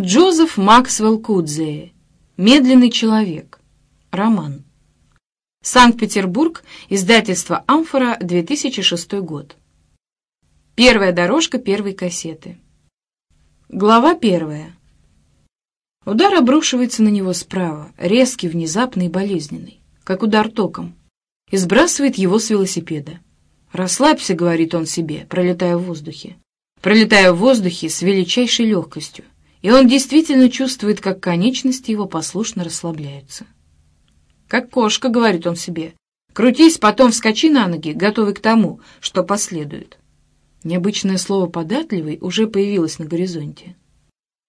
Джозеф Максвелл Кудзее. «Медленный человек». Роман. Санкт-Петербург. Издательство «Амфора», 2006 год. Первая дорожка первой кассеты. Глава первая. Удар обрушивается на него справа, резкий, внезапный и болезненный, как удар током, и сбрасывает его с велосипеда. «Расслабься», — говорит он себе, пролетая в воздухе. Пролетая в воздухе с величайшей легкостью и он действительно чувствует, как конечности его послушно расслабляются. «Как кошка», — говорит он себе, — «крутись, потом вскочи на ноги, готовый к тому, что последует». Необычное слово «податливый» уже появилось на горизонте.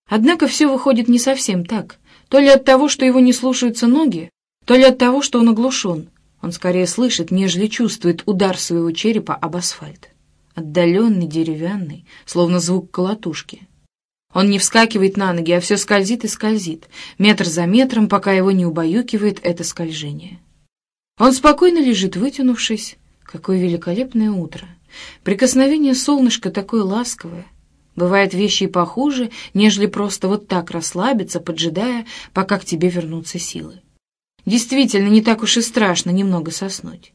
Однако все выходит не совсем так. То ли от того, что его не слушаются ноги, то ли от того, что он оглушен. Он скорее слышит, нежели чувствует удар своего черепа об асфальт. Отдаленный, деревянный, словно звук колотушки. Он не вскакивает на ноги, а все скользит и скользит, метр за метром, пока его не убаюкивает это скольжение. Он спокойно лежит, вытянувшись. Какое великолепное утро! Прикосновение солнышка такое ласковое. Бывают вещи и похуже, нежели просто вот так расслабиться, поджидая, пока к тебе вернутся силы. Действительно, не так уж и страшно немного соснуть.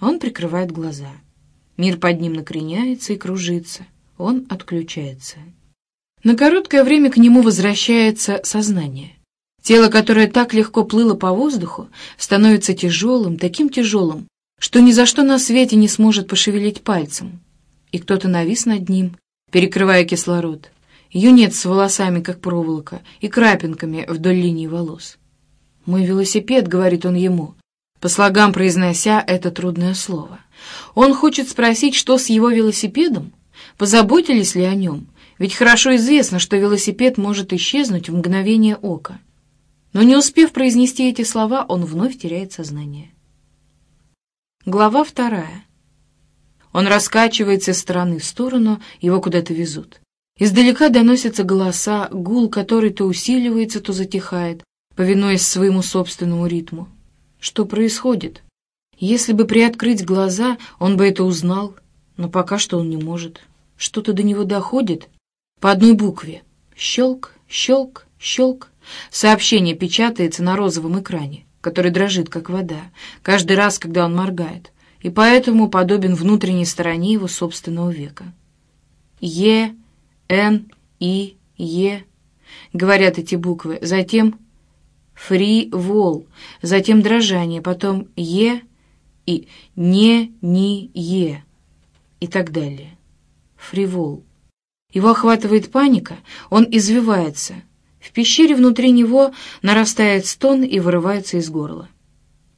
Он прикрывает глаза. Мир под ним накреняется и кружится. Он отключается. На короткое время к нему возвращается сознание. Тело, которое так легко плыло по воздуху, становится тяжелым, таким тяжелым, что ни за что на свете не сможет пошевелить пальцем. И кто-то навис над ним, перекрывая кислород. Юнец с волосами, как проволока, и крапинками вдоль линии волос. «Мой велосипед», — говорит он ему, по слогам произнося это трудное слово. Он хочет спросить, что с его велосипедом, позаботились ли о нем, ведь хорошо известно, что велосипед может исчезнуть в мгновение ока. Но не успев произнести эти слова, он вновь теряет сознание. Глава вторая. Он раскачивается из стороны в сторону, его куда-то везут. Издалека доносятся голоса, гул, который то усиливается, то затихает, повинуясь своему собственному ритму. Что происходит? Если бы приоткрыть глаза, он бы это узнал, но пока что он не может. Что-то до него доходит, по одной букве. Щелк, щелк, щелк. Сообщение печатается на розовом экране, который дрожит, как вода, каждый раз, когда он моргает, и поэтому подобен внутренней стороне его собственного века. Е, Н, И, Е, говорят эти буквы, затем фри, вол, затем дрожание, потом Е и не, ни, Е и так далее. Фривол. Его охватывает паника, он извивается. В пещере внутри него нарастает стон и вырывается из горла.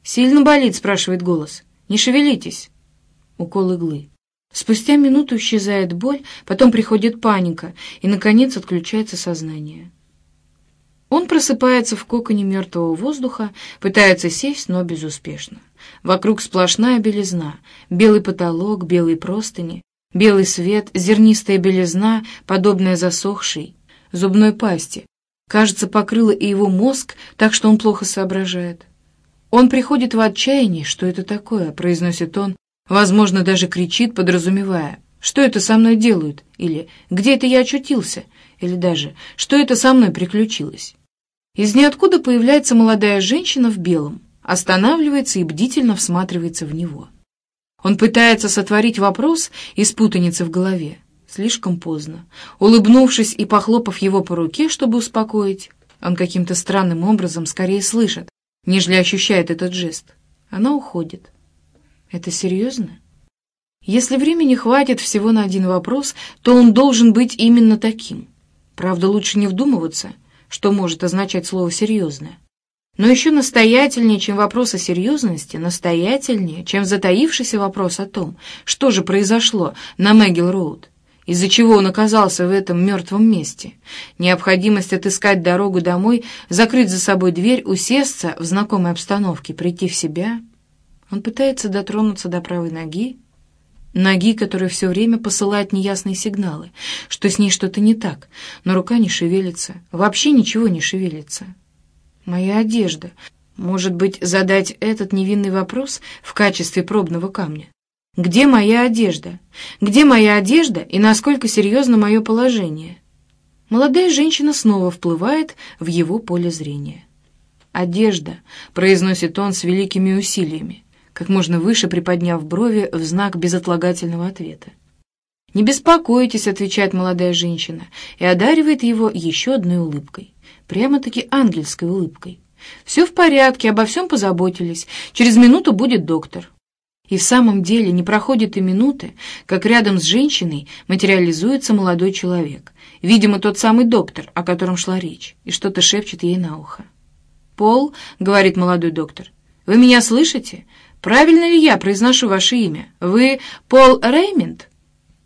«Сильно болит?» — спрашивает голос. «Не шевелитесь». Укол иглы. Спустя минуту исчезает боль, потом приходит паника, и, наконец, отключается сознание. Он просыпается в коконе мертвого воздуха, пытается сесть, но безуспешно. Вокруг сплошная белизна, белый потолок, белые простыни, Белый свет, зернистая белизна, подобная засохшей, зубной пасти, кажется, покрыла и его мозг, так что он плохо соображает. Он приходит в отчаяние, что это такое, произносит он, возможно, даже кричит, подразумевая, что это со мной делают, или где это я очутился, или даже что это со мной приключилось. Из ниоткуда появляется молодая женщина в белом, останавливается и бдительно всматривается в него. Он пытается сотворить вопрос из путаницы в голове. Слишком поздно. Улыбнувшись и похлопав его по руке, чтобы успокоить, он каким-то странным образом скорее слышит, нежели ощущает этот жест. Она уходит. Это серьезно? Если времени хватит всего на один вопрос, то он должен быть именно таким. Правда, лучше не вдумываться, что может означать слово «серьезное». Но еще настоятельнее, чем вопрос о серьезности, настоятельнее, чем затаившийся вопрос о том, что же произошло на Мэггил-Роуд, из-за чего он оказался в этом мертвом месте. Необходимость отыскать дорогу домой, закрыть за собой дверь, усесться в знакомой обстановке, прийти в себя. Он пытается дотронуться до правой ноги, ноги, которая все время посылает неясные сигналы, что с ней что-то не так, но рука не шевелится, вообще ничего не шевелится. Моя одежда. Может быть, задать этот невинный вопрос в качестве пробного камня? Где моя одежда? Где моя одежда и насколько серьезно мое положение? Молодая женщина снова вплывает в его поле зрения. «Одежда», — произносит он с великими усилиями, как можно выше приподняв брови в знак безотлагательного ответа. «Не беспокойтесь», — отвечает молодая женщина и одаривает его еще одной улыбкой. Прямо-таки ангельской улыбкой. «Все в порядке, обо всем позаботились. Через минуту будет доктор». И в самом деле не проходит и минуты, как рядом с женщиной материализуется молодой человек, видимо, тот самый доктор, о котором шла речь, и что-то шепчет ей на ухо. «Пол», — говорит молодой доктор, — «вы меня слышите? Правильно ли я произношу ваше имя? Вы Пол Реймонд?»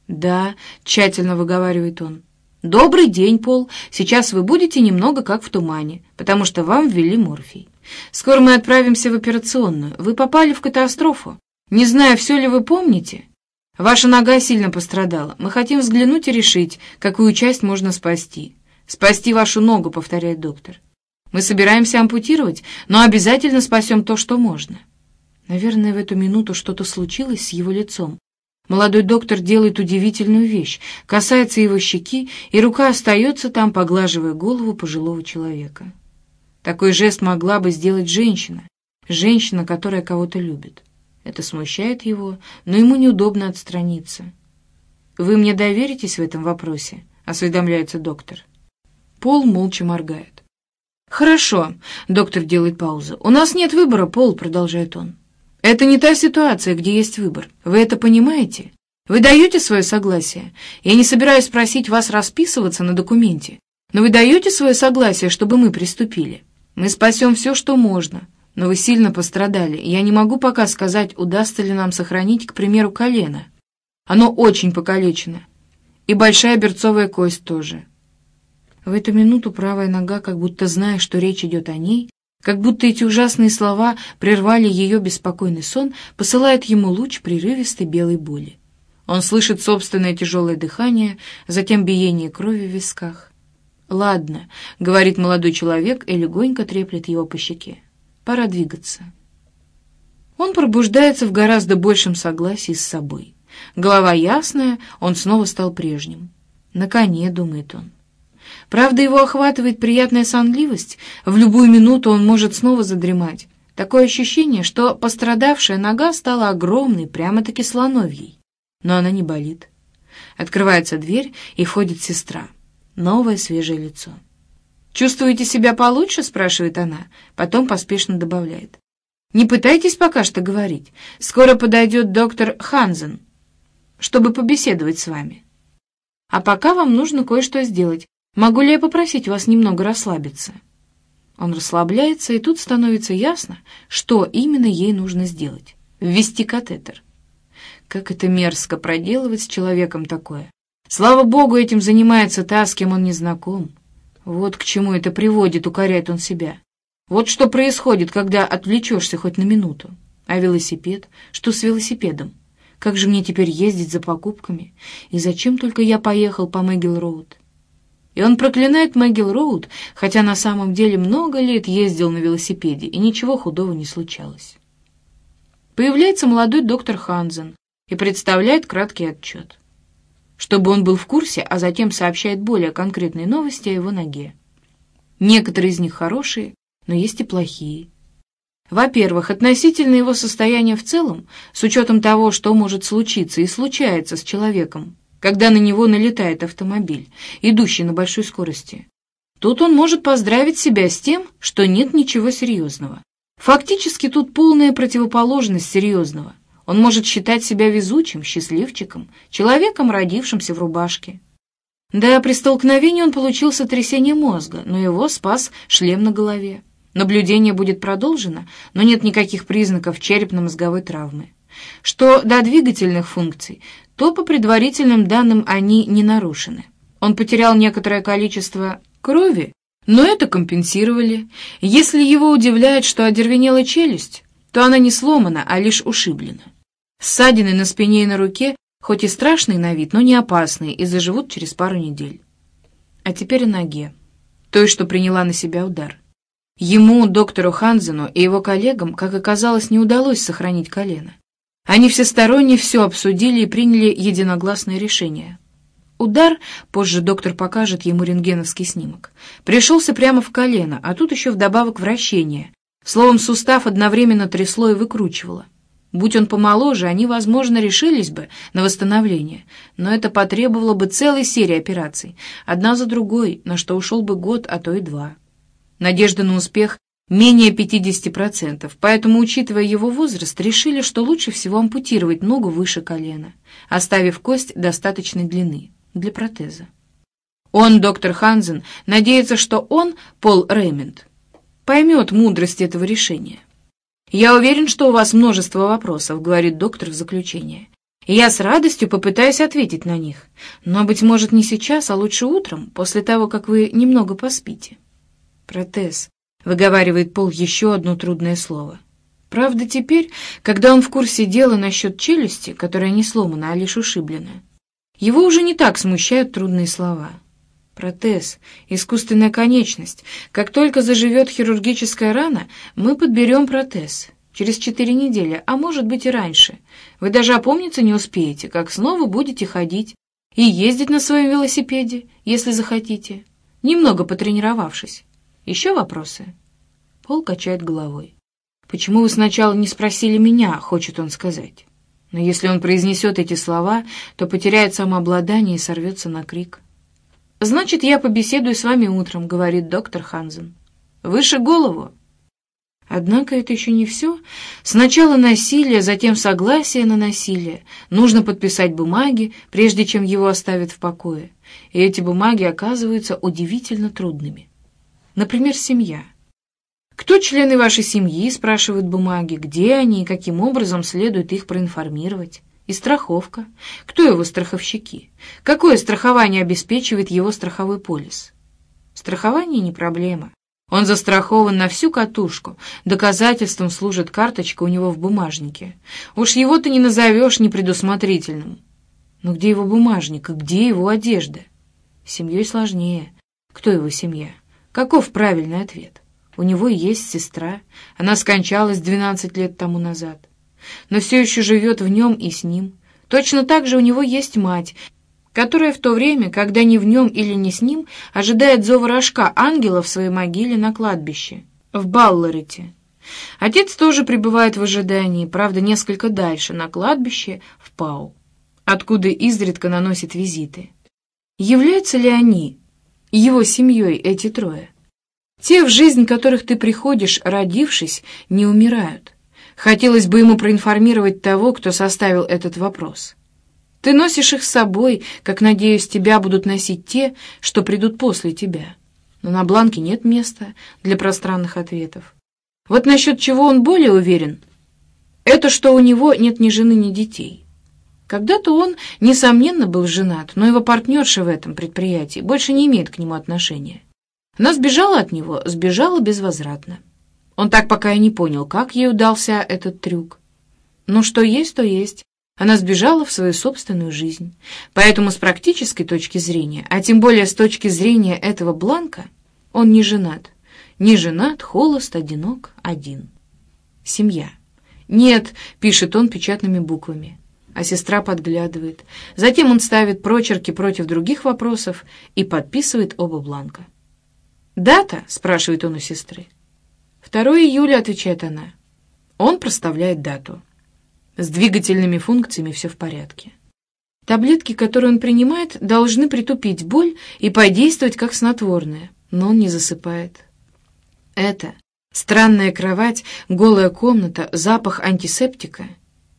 «Да», — тщательно выговаривает он. «Добрый день, Пол. Сейчас вы будете немного как в тумане, потому что вам ввели морфий. Скоро мы отправимся в операционную. Вы попали в катастрофу. Не знаю, все ли вы помните. Ваша нога сильно пострадала. Мы хотим взглянуть и решить, какую часть можно спасти. Спасти вашу ногу, повторяет доктор. Мы собираемся ампутировать, но обязательно спасем то, что можно. Наверное, в эту минуту что-то случилось с его лицом. Молодой доктор делает удивительную вещь, касается его щеки, и рука остается там, поглаживая голову пожилого человека. Такой жест могла бы сделать женщина, женщина, которая кого-то любит. Это смущает его, но ему неудобно отстраниться. «Вы мне доверитесь в этом вопросе?» — осведомляется доктор. Пол молча моргает. «Хорошо», — доктор делает паузу. «У нас нет выбора, Пол», — продолжает он. «Это не та ситуация, где есть выбор. Вы это понимаете? Вы даете свое согласие? Я не собираюсь просить вас расписываться на документе, но вы даете свое согласие, чтобы мы приступили? Мы спасем все, что можно, но вы сильно пострадали, я не могу пока сказать, удастся ли нам сохранить, к примеру, колено. Оно очень покалечено. И большая берцовая кость тоже. В эту минуту правая нога, как будто зная, что речь идет о ней, как будто эти ужасные слова прервали ее беспокойный сон, посылает ему луч прерывистой белой боли. Он слышит собственное тяжелое дыхание, затем биение крови в висках. «Ладно», — говорит молодой человек и легонько треплет его по щеке. Пора двигаться. Он пробуждается в гораздо большем согласии с собой. Голова ясная, он снова стал прежним. На коне, думает он. Правда, его охватывает приятная сонливость. В любую минуту он может снова задремать. Такое ощущение, что пострадавшая нога стала огромной, прямо-таки слоновьей. Но она не болит. Открывается дверь, и входит сестра. Новое свежее лицо. «Чувствуете себя получше?» — спрашивает она, потом поспешно добавляет. «Не пытайтесь пока что говорить. Скоро подойдет доктор Ханзен, чтобы побеседовать с вами. А пока вам нужно кое-что сделать. Могу ли я попросить вас немного расслабиться?» Он расслабляется, и тут становится ясно, что именно ей нужно сделать — ввести катетер. Как это мерзко проделывать с человеком такое. Слава богу, этим занимается та, с кем он не знаком. Вот к чему это приводит, укоряет он себя. Вот что происходит, когда отвлечешься хоть на минуту. А велосипед? Что с велосипедом? Как же мне теперь ездить за покупками? И зачем только я поехал по Мэггил-Роуд? И он проклинает Мэггил-Роуд, хотя на самом деле много лет ездил на велосипеде, и ничего худого не случалось. Появляется молодой доктор Ханзен и представляет краткий отчет чтобы он был в курсе, а затем сообщает более конкретные новости о его ноге. Некоторые из них хорошие, но есть и плохие. Во-первых, относительно его состояния в целом, с учетом того, что может случиться и случается с человеком, когда на него налетает автомобиль, идущий на большой скорости. Тут он может поздравить себя с тем, что нет ничего серьезного. Фактически тут полная противоположность серьезного. Он может считать себя везучим, счастливчиком, человеком, родившимся в рубашке. Да, при столкновении он получил сотрясение мозга, но его спас шлем на голове. Наблюдение будет продолжено, но нет никаких признаков черепно-мозговой травмы. Что до двигательных функций, то по предварительным данным они не нарушены. Он потерял некоторое количество крови, но это компенсировали. Если его удивляет, что одервенела челюсть, то она не сломана, а лишь ушиблена. Ссадины на спине и на руке, хоть и страшные на вид, но не опасные, и заживут через пару недель. А теперь о ноге, той, что приняла на себя удар. Ему, доктору Ханзену и его коллегам, как оказалось, не удалось сохранить колено. Они всесторонне все обсудили и приняли единогласное решение. Удар, позже доктор покажет ему рентгеновский снимок, пришелся прямо в колено, а тут еще вдобавок вращение. Словом, сустав одновременно трясло и выкручивало. Будь он помоложе, они, возможно, решились бы на восстановление, но это потребовало бы целой серии операций, одна за другой, на что ушел бы год, а то и два. Надежда на успех менее 50%, поэтому, учитывая его возраст, решили, что лучше всего ампутировать ногу выше колена, оставив кость достаточной длины для протеза. Он, доктор Ханзен, надеется, что он, Пол Реймонд, поймет мудрость этого решения. «Я уверен, что у вас множество вопросов», — говорит доктор в заключение. Я с радостью попытаюсь ответить на них. Но, быть может, не сейчас, а лучше утром, после того, как вы немного поспите. Протез. Выговаривает Пол еще одно трудное слово. Правда, теперь, когда он в курсе дела насчет челюсти, которая не сломана, а лишь ушиблена, его уже не так смущают трудные слова. Протез, искусственная конечность. Как только заживет хирургическая рана, мы подберем протез. Через четыре недели, а может быть и раньше. Вы даже опомниться не успеете, как снова будете ходить и ездить на своем велосипеде, если захотите, немного потренировавшись. Еще вопросы?» Пол качает головой. «Почему вы сначала не спросили меня?» — хочет он сказать. Но если он произнесет эти слова, то потеряет самообладание и сорвется на крик. «Значит, я побеседую с вами утром», — говорит доктор Ханзен. «Выше голову». Однако это еще не все. Сначала насилие, затем согласие на насилие. Нужно подписать бумаги, прежде чем его оставят в покое. И эти бумаги оказываются удивительно трудными. Например, семья. «Кто члены вашей семьи?» — спрашивают бумаги. «Где они и каким образом следует их проинформировать?» И страховка. Кто его страховщики? Какое страхование обеспечивает его страховой полис? Страхование не проблема. Он застрахован на всю катушку. Доказательством служит карточка у него в бумажнике. Уж его ты не назовешь непредусмотрительным. Но где его бумажник и где его одежда? С семьей сложнее. Кто его семья? Каков правильный ответ? У него есть сестра. Она скончалась 12 лет тому назад но все еще живет в нем и с ним. Точно так же у него есть мать, которая в то время, когда не в нем или не с ним, ожидает зова рожка ангела в своей могиле на кладбище, в Балларете. Отец тоже пребывает в ожидании, правда, несколько дальше, на кладбище в Пау, откуда изредка наносит визиты. Являются ли они, его семьей, эти трое? Те, в жизнь которых ты приходишь, родившись, не умирают. Хотелось бы ему проинформировать того, кто составил этот вопрос. Ты носишь их с собой, как, надеюсь, тебя будут носить те, что придут после тебя. Но на бланке нет места для пространных ответов. Вот насчет чего он более уверен, это что у него нет ни жены, ни детей. Когда-то он, несомненно, был женат, но его партнерша в этом предприятии больше не имеет к нему отношения. Она сбежала от него, сбежала безвозвратно. Он так пока и не понял, как ей удался этот трюк. Ну, что есть, то есть. Она сбежала в свою собственную жизнь. Поэтому с практической точки зрения, а тем более с точки зрения этого Бланка, он не женат. Не женат, холост, одинок, один. Семья. «Нет», — пишет он печатными буквами. А сестра подглядывает. Затем он ставит прочерки против других вопросов и подписывает оба бланка. «Дата?» — спрашивает он у сестры. 2 июля, отвечает она. Он проставляет дату. С двигательными функциями все в порядке. Таблетки, которые он принимает, должны притупить боль и подействовать как снотворное, но он не засыпает. Это странная кровать, голая комната, запах антисептика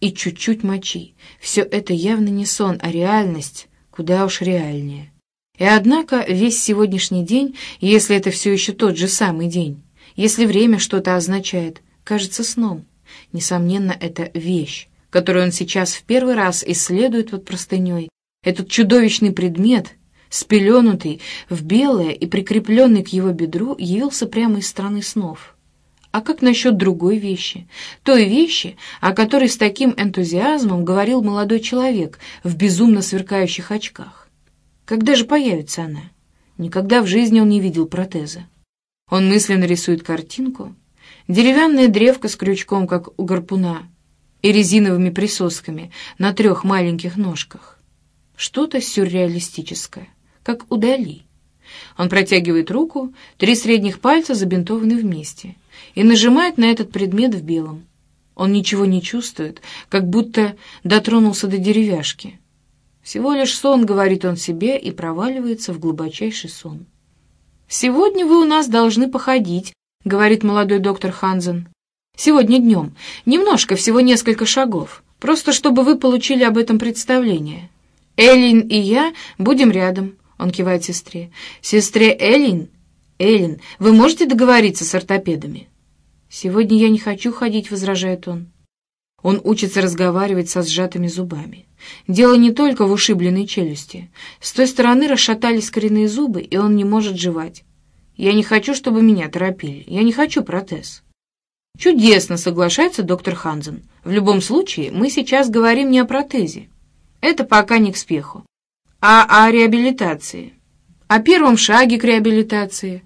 и чуть-чуть мочи. Все это явно не сон, а реальность, куда уж реальнее. И однако весь сегодняшний день, если это все еще тот же самый день, если время что-то означает, кажется сном. Несомненно, это вещь, которую он сейчас в первый раз исследует под простыней. Этот чудовищный предмет, спеленутый в белое и прикрепленный к его бедру, явился прямо из страны снов. А как насчет другой вещи? Той вещи, о которой с таким энтузиазмом говорил молодой человек в безумно сверкающих очках. Когда же появится она? Никогда в жизни он не видел протеза. Он мысленно рисует картинку. Деревянная древка с крючком, как у гарпуна, и резиновыми присосками на трех маленьких ножках. что-то сюрреалистическое, как у Дали. Он протягивает руку, три средних пальца забинтованы вместе, и нажимает на этот предмет в белом. Он ничего не чувствует, как будто дотронулся до деревяшки. Всего лишь сон, говорит он себе, и проваливается в глубочайший сон. «Сегодня вы у нас должны походить», — говорит молодой доктор Ханзен. «Сегодня днем. Немножко, всего несколько шагов. Просто чтобы вы получили об этом представление. Эллин и я будем рядом», — он кивает сестре. «Сестре Эллин? Эллин, вы можете договориться с ортопедами?» «Сегодня я не хочу ходить», — возражает он. Он учится разговаривать со сжатыми зубами. Дело не только в ушибленной челюсти. С той стороны расшатались коренные зубы, и он не может жевать. Я не хочу, чтобы меня торопили. Я не хочу протез. Чудесно, соглашается доктор Ханзен. В любом случае, мы сейчас говорим не о протезе. Это пока не к спеху. А о реабилитации. О первом шаге к реабилитации.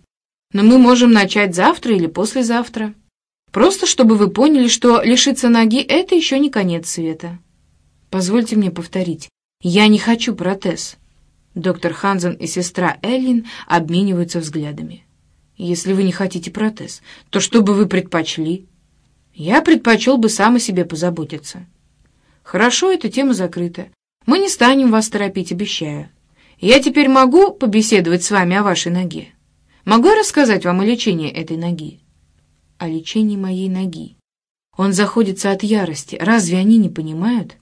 Но мы можем начать завтра или послезавтра. Просто чтобы вы поняли, что лишиться ноги — это еще не конец света. Позвольте мне повторить. Я не хочу протез. Доктор Ханзен и сестра Эллин обмениваются взглядами. Если вы не хотите протез, то что бы вы предпочли? Я предпочел бы сам о себе позаботиться. Хорошо, эта тема закрыта. Мы не станем вас торопить, обещаю. Я теперь могу побеседовать с вами о вашей ноге? Могу я рассказать вам о лечении этой ноги? О лечении моей ноги. Он заходится от ярости. Разве они не понимают?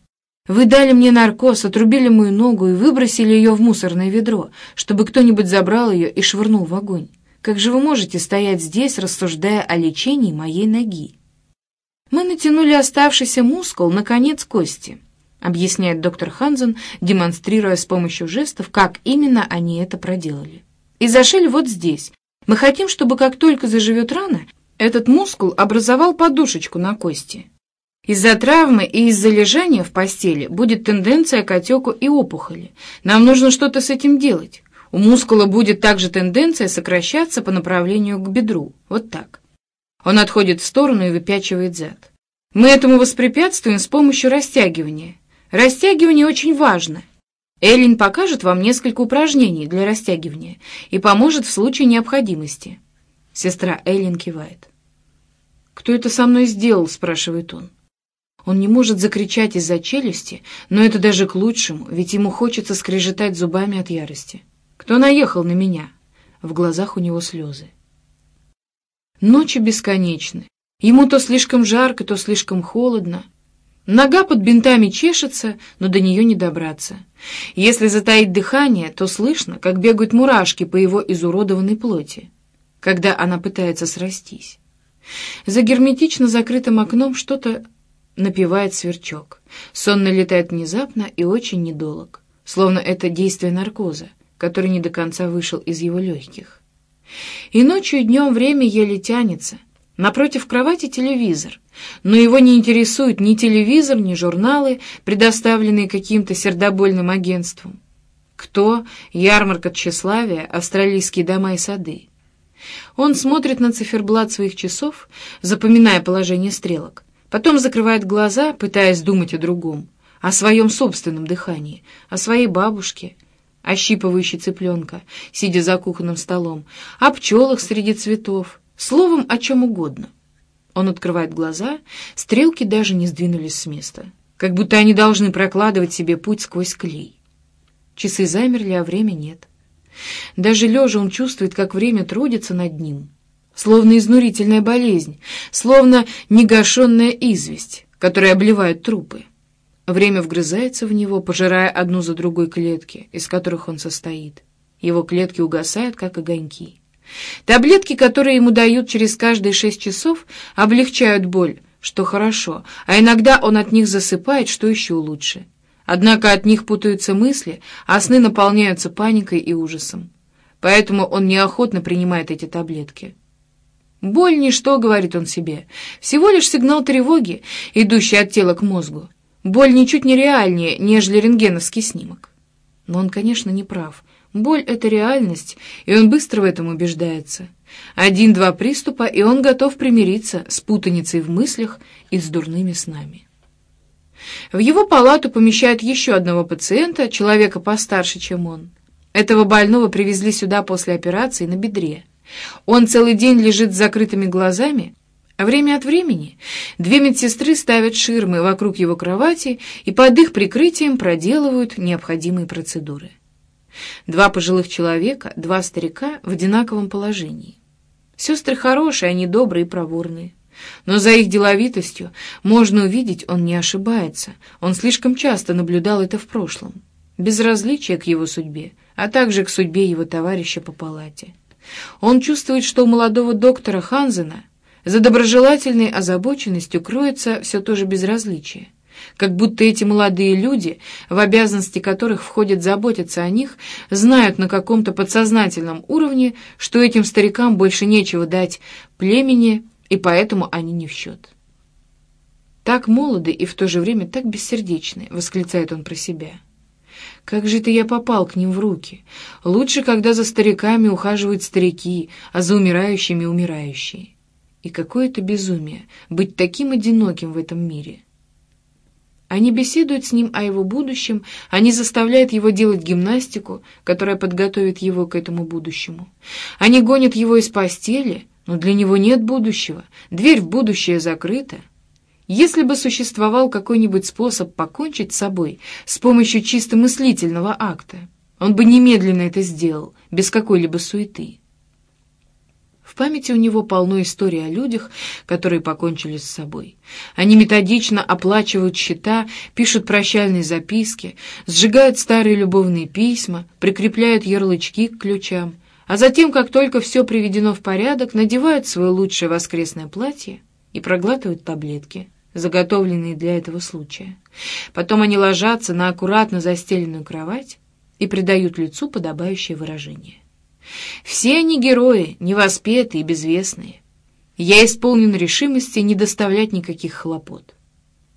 Вы дали мне наркоз, отрубили мою ногу и выбросили ее в мусорное ведро, чтобы кто-нибудь забрал ее и швырнул в огонь. Как же вы можете стоять здесь, рассуждая о лечении моей ноги? Мы натянули оставшийся мускул на конец кости, объясняет доктор Ханзен, демонстрируя с помощью жестов, как именно они это проделали. И зашили вот здесь. Мы хотим, чтобы как только заживет рана, этот мускул образовал подушечку на кости. Из-за травмы и из-за лежания в постели будет тенденция к отеку и опухоли. Нам нужно что-то с этим делать. У мускула будет также тенденция сокращаться по направлению к бедру. Вот так. Он отходит в сторону и выпячивает зад. Мы этому воспрепятствуем с помощью растягивания. Растягивание очень важно. Эллин покажет вам несколько упражнений для растягивания и поможет в случае необходимости. Сестра Эллин кивает. «Кто это со мной сделал?» — спрашивает он. Он не может закричать из-за челюсти, но это даже к лучшему, ведь ему хочется скрежетать зубами от ярости. «Кто наехал на меня?» В глазах у него слезы. Ночи бесконечны. Ему то слишком жарко, то слишком холодно. Нога под бинтами чешется, но до нее не добраться. Если затаить дыхание, то слышно, как бегают мурашки по его изуродованной плоти, когда она пытается срастись. За герметично закрытым окном что-то напевает сверчок. Сон налетает внезапно и очень недолг, словно это действие наркоза, который не до конца вышел из его легких. И ночью и днем время еле тянется. Напротив кровати телевизор, но его не интересует ни телевизор, ни журналы, предоставленные каким-то сердобольным агентством. Кто? Ярмарка тщеславия, австралийские дома и сады. Он смотрит на циферблат своих часов, запоминая положение стрелок, Потом закрывает глаза, пытаясь думать о другом, о своем собственном дыхании, о своей бабушке, ощипывающей цыпленка, сидя за кухонным столом, о пчелах среди цветов, словом, о чем угодно. Он открывает глаза, стрелки даже не сдвинулись с места, как будто они должны прокладывать себе путь сквозь клей. Часы замерли, а время нет. Даже лежа он чувствует, как время трудится над ним, словно изнурительная болезнь, словно негашенная известь, которая обливает трупы. Время вгрызается в него, пожирая одну за другой клетки, из которых он состоит. Его клетки угасают, как огоньки. Таблетки, которые ему дают через каждые шесть часов, облегчают боль, что хорошо, а иногда он от них засыпает, что еще лучше. Однако от них путаются мысли, а сны наполняются паникой и ужасом. Поэтому он неохотно принимает эти таблетки. Боль — ничто, — говорит он себе, — всего лишь сигнал тревоги, идущий от тела к мозгу. Боль ничуть не реальнее, нежели рентгеновский снимок. Но он, конечно, не прав. Боль — это реальность, и он быстро в этом убеждается. Один-два приступа, и он готов примириться с путаницей в мыслях и с дурными снами. В его палату помещают еще одного пациента, человека постарше, чем он. Этого больного привезли сюда после операции на бедре. Он целый день лежит с закрытыми глазами, а время от времени две медсестры ставят ширмы вокруг его кровати и под их прикрытием проделывают необходимые процедуры. Два пожилых человека, два старика в одинаковом положении. Сестры хорошие, они добрые и проворные. Но за их деловитостью можно увидеть, он не ошибается. Он слишком часто наблюдал это в прошлом. Безразличие к его судьбе, а также к судьбе его товарища по палате. Он чувствует, что у молодого доктора Ханзена за доброжелательной озабоченностью кроется все то же безразличие. Как будто эти молодые люди, в обязанности которых входит заботиться о них, знают на каком-то подсознательном уровне, что этим старикам больше нечего дать племени, и поэтому они не в счет. «Так молоды и в то же время так бессердечны», — восклицает он про себя. «Как же это я попал к ним в руки? Лучше, когда за стариками ухаживают старики, а за умирающими — умирающие. И какое это безумие — быть таким одиноким в этом мире». Они беседуют с ним о его будущем, они заставляют его делать гимнастику, которая подготовит его к этому будущему. Они гонят его из постели — но для него нет будущего, дверь в будущее закрыта. Если бы существовал какой-нибудь способ покончить с собой с помощью чисто мыслительного акта, он бы немедленно это сделал, без какой-либо суеты. В памяти у него полно историй о людях, которые покончили с собой. Они методично оплачивают счета, пишут прощальные записки, сжигают старые любовные письма, прикрепляют ярлычки к ключам, а затем, как только все приведено в порядок, надевают свое лучшее воскресное платье и проглатывают таблетки, заготовленные для этого случая. Потом они ложатся на аккуратно застеленную кровать и придают лицу подобающее выражение. Все они герои, невоспетые и безвестные. Я исполнен решимости не доставлять никаких хлопот.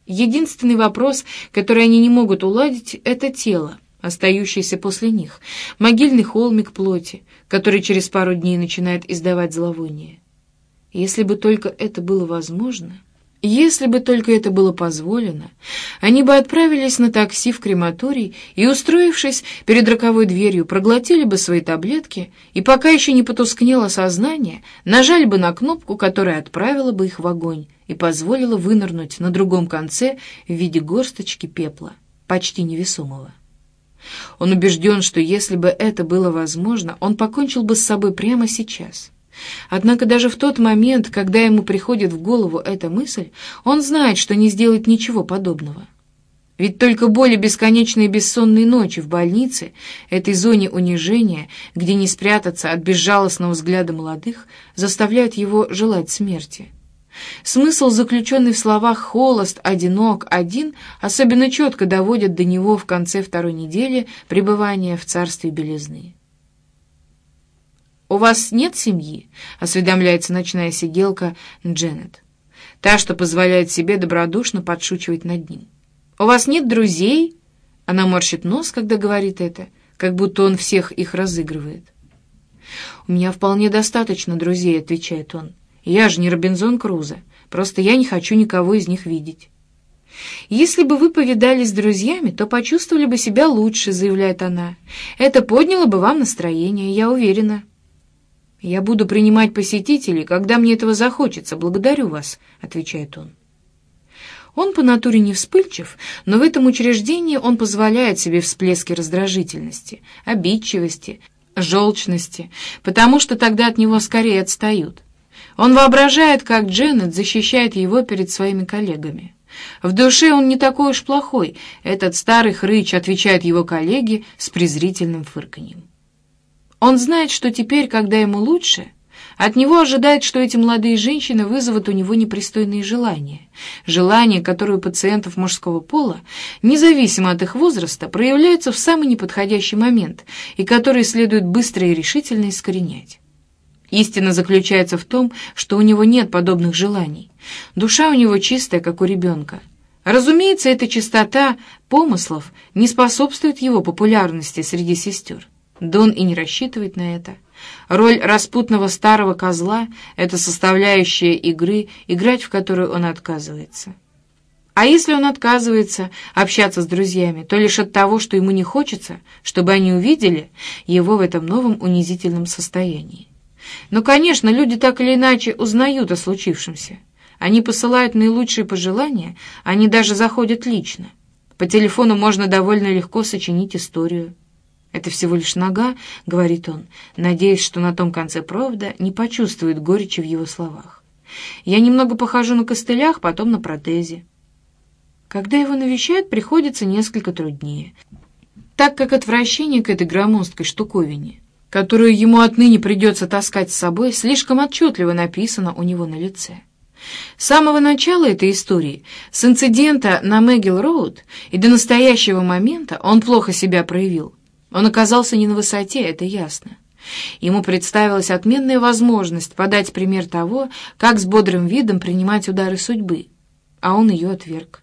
Единственный вопрос, который они не могут уладить, — это тело, остающийся после них, могильный холмик плоти, который через пару дней начинает издавать зловоние. Если бы только это было возможно, если бы только это было позволено, они бы отправились на такси в крематорий и, устроившись перед роковой дверью, проглотили бы свои таблетки и, пока еще не потускнело сознание, нажали бы на кнопку, которая отправила бы их в огонь и позволила вынырнуть на другом конце в виде горсточки пепла, почти невесомого. Он убежден, что если бы это было возможно, он покончил бы с собой прямо сейчас. Однако даже в тот момент, когда ему приходит в голову эта мысль, он знает, что не сделает ничего подобного. Ведь только боли бесконечные бессонные ночи в больнице, этой зоне унижения, где не спрятаться от безжалостного взгляда молодых, заставляют его желать смерти. Смысл, заключенный в словах «холост», «одинок», «один», особенно четко доводят до него в конце второй недели пребывания в царстве белизны. «У вас нет семьи?» — осведомляется ночная сиделка Дженнет. Та, что позволяет себе добродушно подшучивать над ним. «У вас нет друзей?» Она морщит нос, когда говорит это, как будто он всех их разыгрывает. «У меня вполне достаточно друзей», — отвечает он. Я же не Робинзон Крузо, просто я не хочу никого из них видеть. «Если бы вы повидались с друзьями, то почувствовали бы себя лучше», — заявляет она. «Это подняло бы вам настроение, я уверена». «Я буду принимать посетителей, когда мне этого захочется. Благодарю вас», — отвечает он. Он по натуре не вспыльчив, но в этом учреждении он позволяет себе всплески раздражительности, обидчивости, желчности, потому что тогда от него скорее отстают. Он воображает, как Дженнет защищает его перед своими коллегами. В душе он не такой уж плохой, этот старый хрыч, отвечает его коллеги с презрительным фырканьем. Он знает, что теперь, когда ему лучше, от него ожидает, что эти молодые женщины вызовут у него непристойные желания. Желания, которые у пациентов мужского пола, независимо от их возраста, проявляются в самый неподходящий момент и которые следует быстро и решительно искоренять. Истина заключается в том, что у него нет подобных желаний. Душа у него чистая, как у ребенка. Разумеется, эта чистота помыслов не способствует его популярности среди сестер. Дон и не рассчитывает на это. Роль распутного старого козла — это составляющая игры, играть в которую он отказывается. А если он отказывается общаться с друзьями, то лишь от того, что ему не хочется, чтобы они увидели его в этом новом унизительном состоянии. Но, конечно, люди так или иначе узнают о случившемся. Они посылают наилучшие пожелания, они даже заходят лично. По телефону можно довольно легко сочинить историю. «Это всего лишь нога», — говорит он, надеясь, что на том конце провода не почувствует горечи в его словах. «Я немного похожу на костылях, потом на протезе. Когда его навещают, приходится несколько труднее, так как отвращение к этой громоздкой штуковине, которую ему отныне придется таскать с собой, слишком отчетливо написано у него на лице. С самого начала этой истории, с инцидента на Мэггил-Роуд и до настоящего момента он плохо себя проявил. Он оказался не на высоте, это ясно. Ему представилась отменная возможность подать пример того, как с бодрым видом принимать удары судьбы, а он ее отверг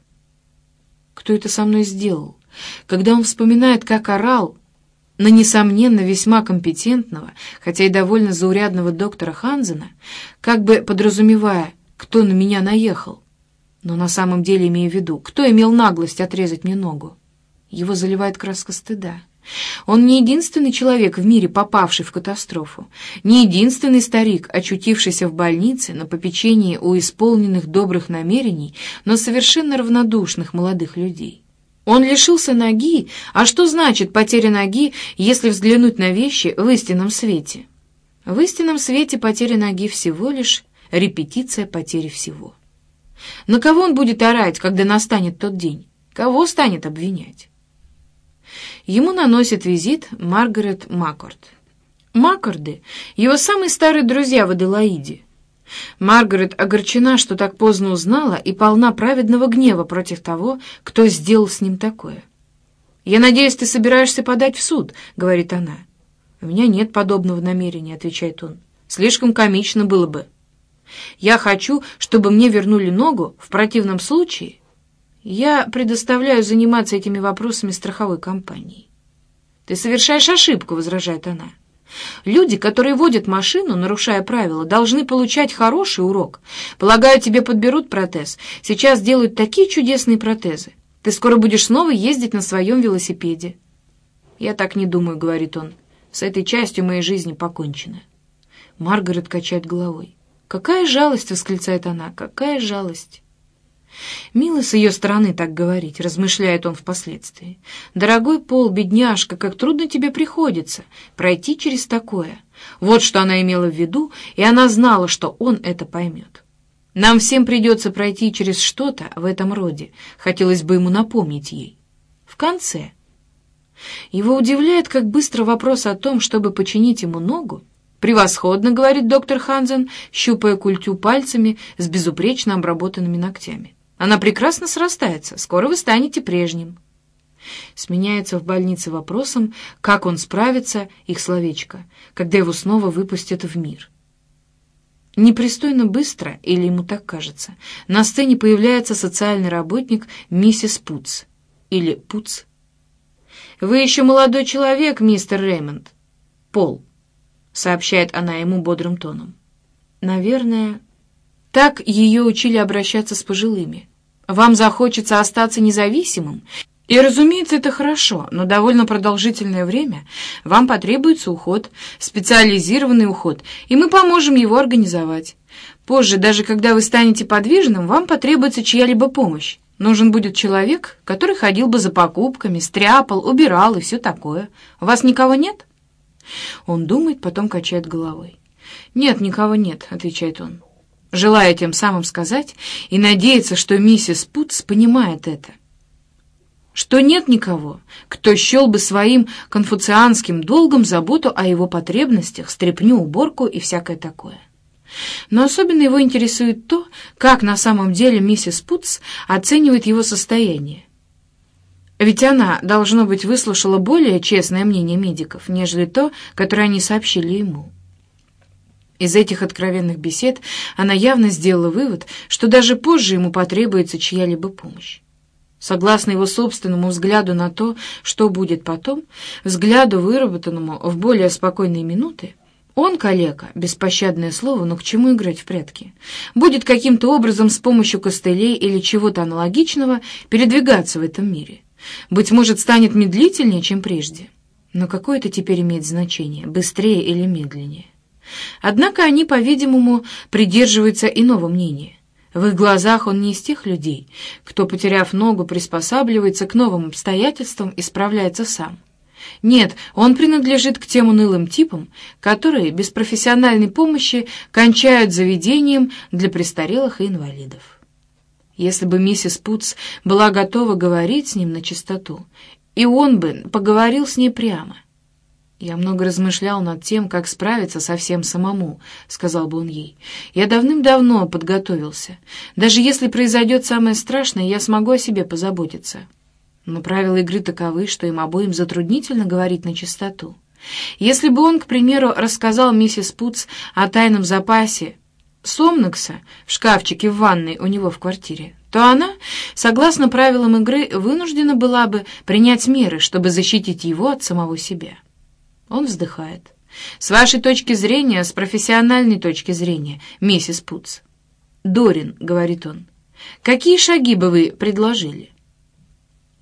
кто это со мной сделал. Когда он вспоминает, как орал на, несомненно, весьма компетентного, хотя и довольно заурядного доктора Ханзена, как бы подразумевая, кто на меня наехал, но на самом деле имея в виду, кто имел наглость отрезать мне ногу. Его заливает краска стыда. Он не единственный человек в мире, попавший в катастрофу, не единственный старик, очутившийся в больнице на попечении у исполненных добрых намерений, но совершенно равнодушных молодых людей. Он лишился ноги, а что значит потеря ноги, если взглянуть на вещи в истинном свете? В истинном свете потеря ноги всего лишь репетиция потери всего. На кого он будет орать, когда настанет тот день? Кого станет обвинять? ему наносит визит Маргарет Маккорд. Маккорды — его самые старые друзья в Аделаиде. Маргарет огорчена, что так поздно узнала, и полна праведного гнева против того, кто сделал с ним такое. «Я надеюсь, ты собираешься подать в суд», — говорит она. «У меня нет подобного намерения», — отвечает он. «Слишком комично было бы. Я хочу, чтобы мне вернули ногу, в противном случае я предоставляю заниматься этими вопросами страховой компании. Ты совершаешь ошибку, возражает она. Люди, которые водят машину, нарушая правила, должны получать хороший урок. Полагаю, тебе подберут протез. Сейчас делают такие чудесные протезы. Ты скоро будешь снова ездить на своем велосипеде. Я так не думаю, говорит он. С этой частью моей жизни покончено. Маргарет качает головой. «Какая жалость!» — восклицает она. «Какая жалость!» Мило с ее стороны так говорить, размышляет он впоследствии. Дорогой Пол, бедняжка, как трудно тебе приходится пройти через такое. Вот что она имела в виду, и она знала, что он это поймет. Нам всем придется пройти через что-то в этом роде, хотелось бы ему напомнить ей. В конце. Его удивляет, как быстро вопрос о том, чтобы починить ему ногу, «Превосходно», — говорит доктор Ханзен, щупая культю пальцами с безупречно обработанными ногтями. Она прекрасно срастается. Скоро вы станете прежним. Сменяется в больнице вопросом, как он справится, их словечко, когда его снова выпустят в мир. Непристойно быстро, или ему так кажется, на сцене появляется социальный работник миссис Пуц, или Пуц. «Вы еще молодой человек, мистер Реймонд». «Пол», — сообщает она ему бодрым тоном. «Наверное, так ее учили обращаться с пожилыми». Вам захочется остаться независимым, и, разумеется, это хорошо, но довольно продолжительное время вам потребуется уход, специализированный уход, и мы поможем его организовать. Позже, даже когда вы станете подвижным, вам потребуется чья-либо помощь. Нужен будет человек, который ходил бы за покупками, стряпал, убирал и все такое. У вас никого нет?» Он думает, потом качает головой. «Нет, никого нет», — отвечает он желая тем самым сказать и надеяться, что миссис Путс понимает это. Что нет никого, кто счел бы своим конфуцианским долгом заботу о его потребностях, стряпню, уборку и всякое такое. Но особенно его интересует то, как на самом деле миссис Путс оценивает его состояние. Ведь она, должно быть, выслушала более честное мнение медиков, нежели то, которое они сообщили ему. Из этих откровенных бесед она явно сделала вывод, что даже позже ему потребуется чья-либо помощь. Согласно его собственному взгляду на то, что будет потом, взгляду, выработанному в более спокойные минуты, Он, калека, беспощадное слово, но к чему играть в прятки? Будет каким-то образом с помощью костылей или чего-то аналогичного передвигаться в этом мире. Быть может, станет медлительнее, чем прежде. Но какое это теперь имеет значение, быстрее или медленнее? Однако они, по-видимому, придерживаются иного мнения. В их глазах он не из тех людей, кто, потеряв ногу, приспосабливается к новым обстоятельствам и справляется сам. Нет, он принадлежит к тем унылым типам, которые без профессиональной помощи кончают заведением для престарелых и инвалидов. Если бы миссис Путс была готова говорить с ним на чистоту, и он бы поговорил с ней прямо. «Я много размышлял над тем, как справиться со всем самому», — сказал бы он ей. «Я давным-давно подготовился. Даже если произойдет самое страшное, я смогу о себе позаботиться». Но правила игры таковы, что им обоим затруднительно говорить на чистоту. Если бы он, к примеру, рассказал миссис Путс о тайном запасе Сомнекса в шкафчике в ванной у него в квартире, то она, согласно правилам игры, вынуждена была бы принять меры, чтобы защитить его от самого себя. Он вздыхает. «С вашей точки зрения, с профессиональной точки зрения, миссис Путс». «Дорин», — говорит он, — «какие шаги бы вы предложили?»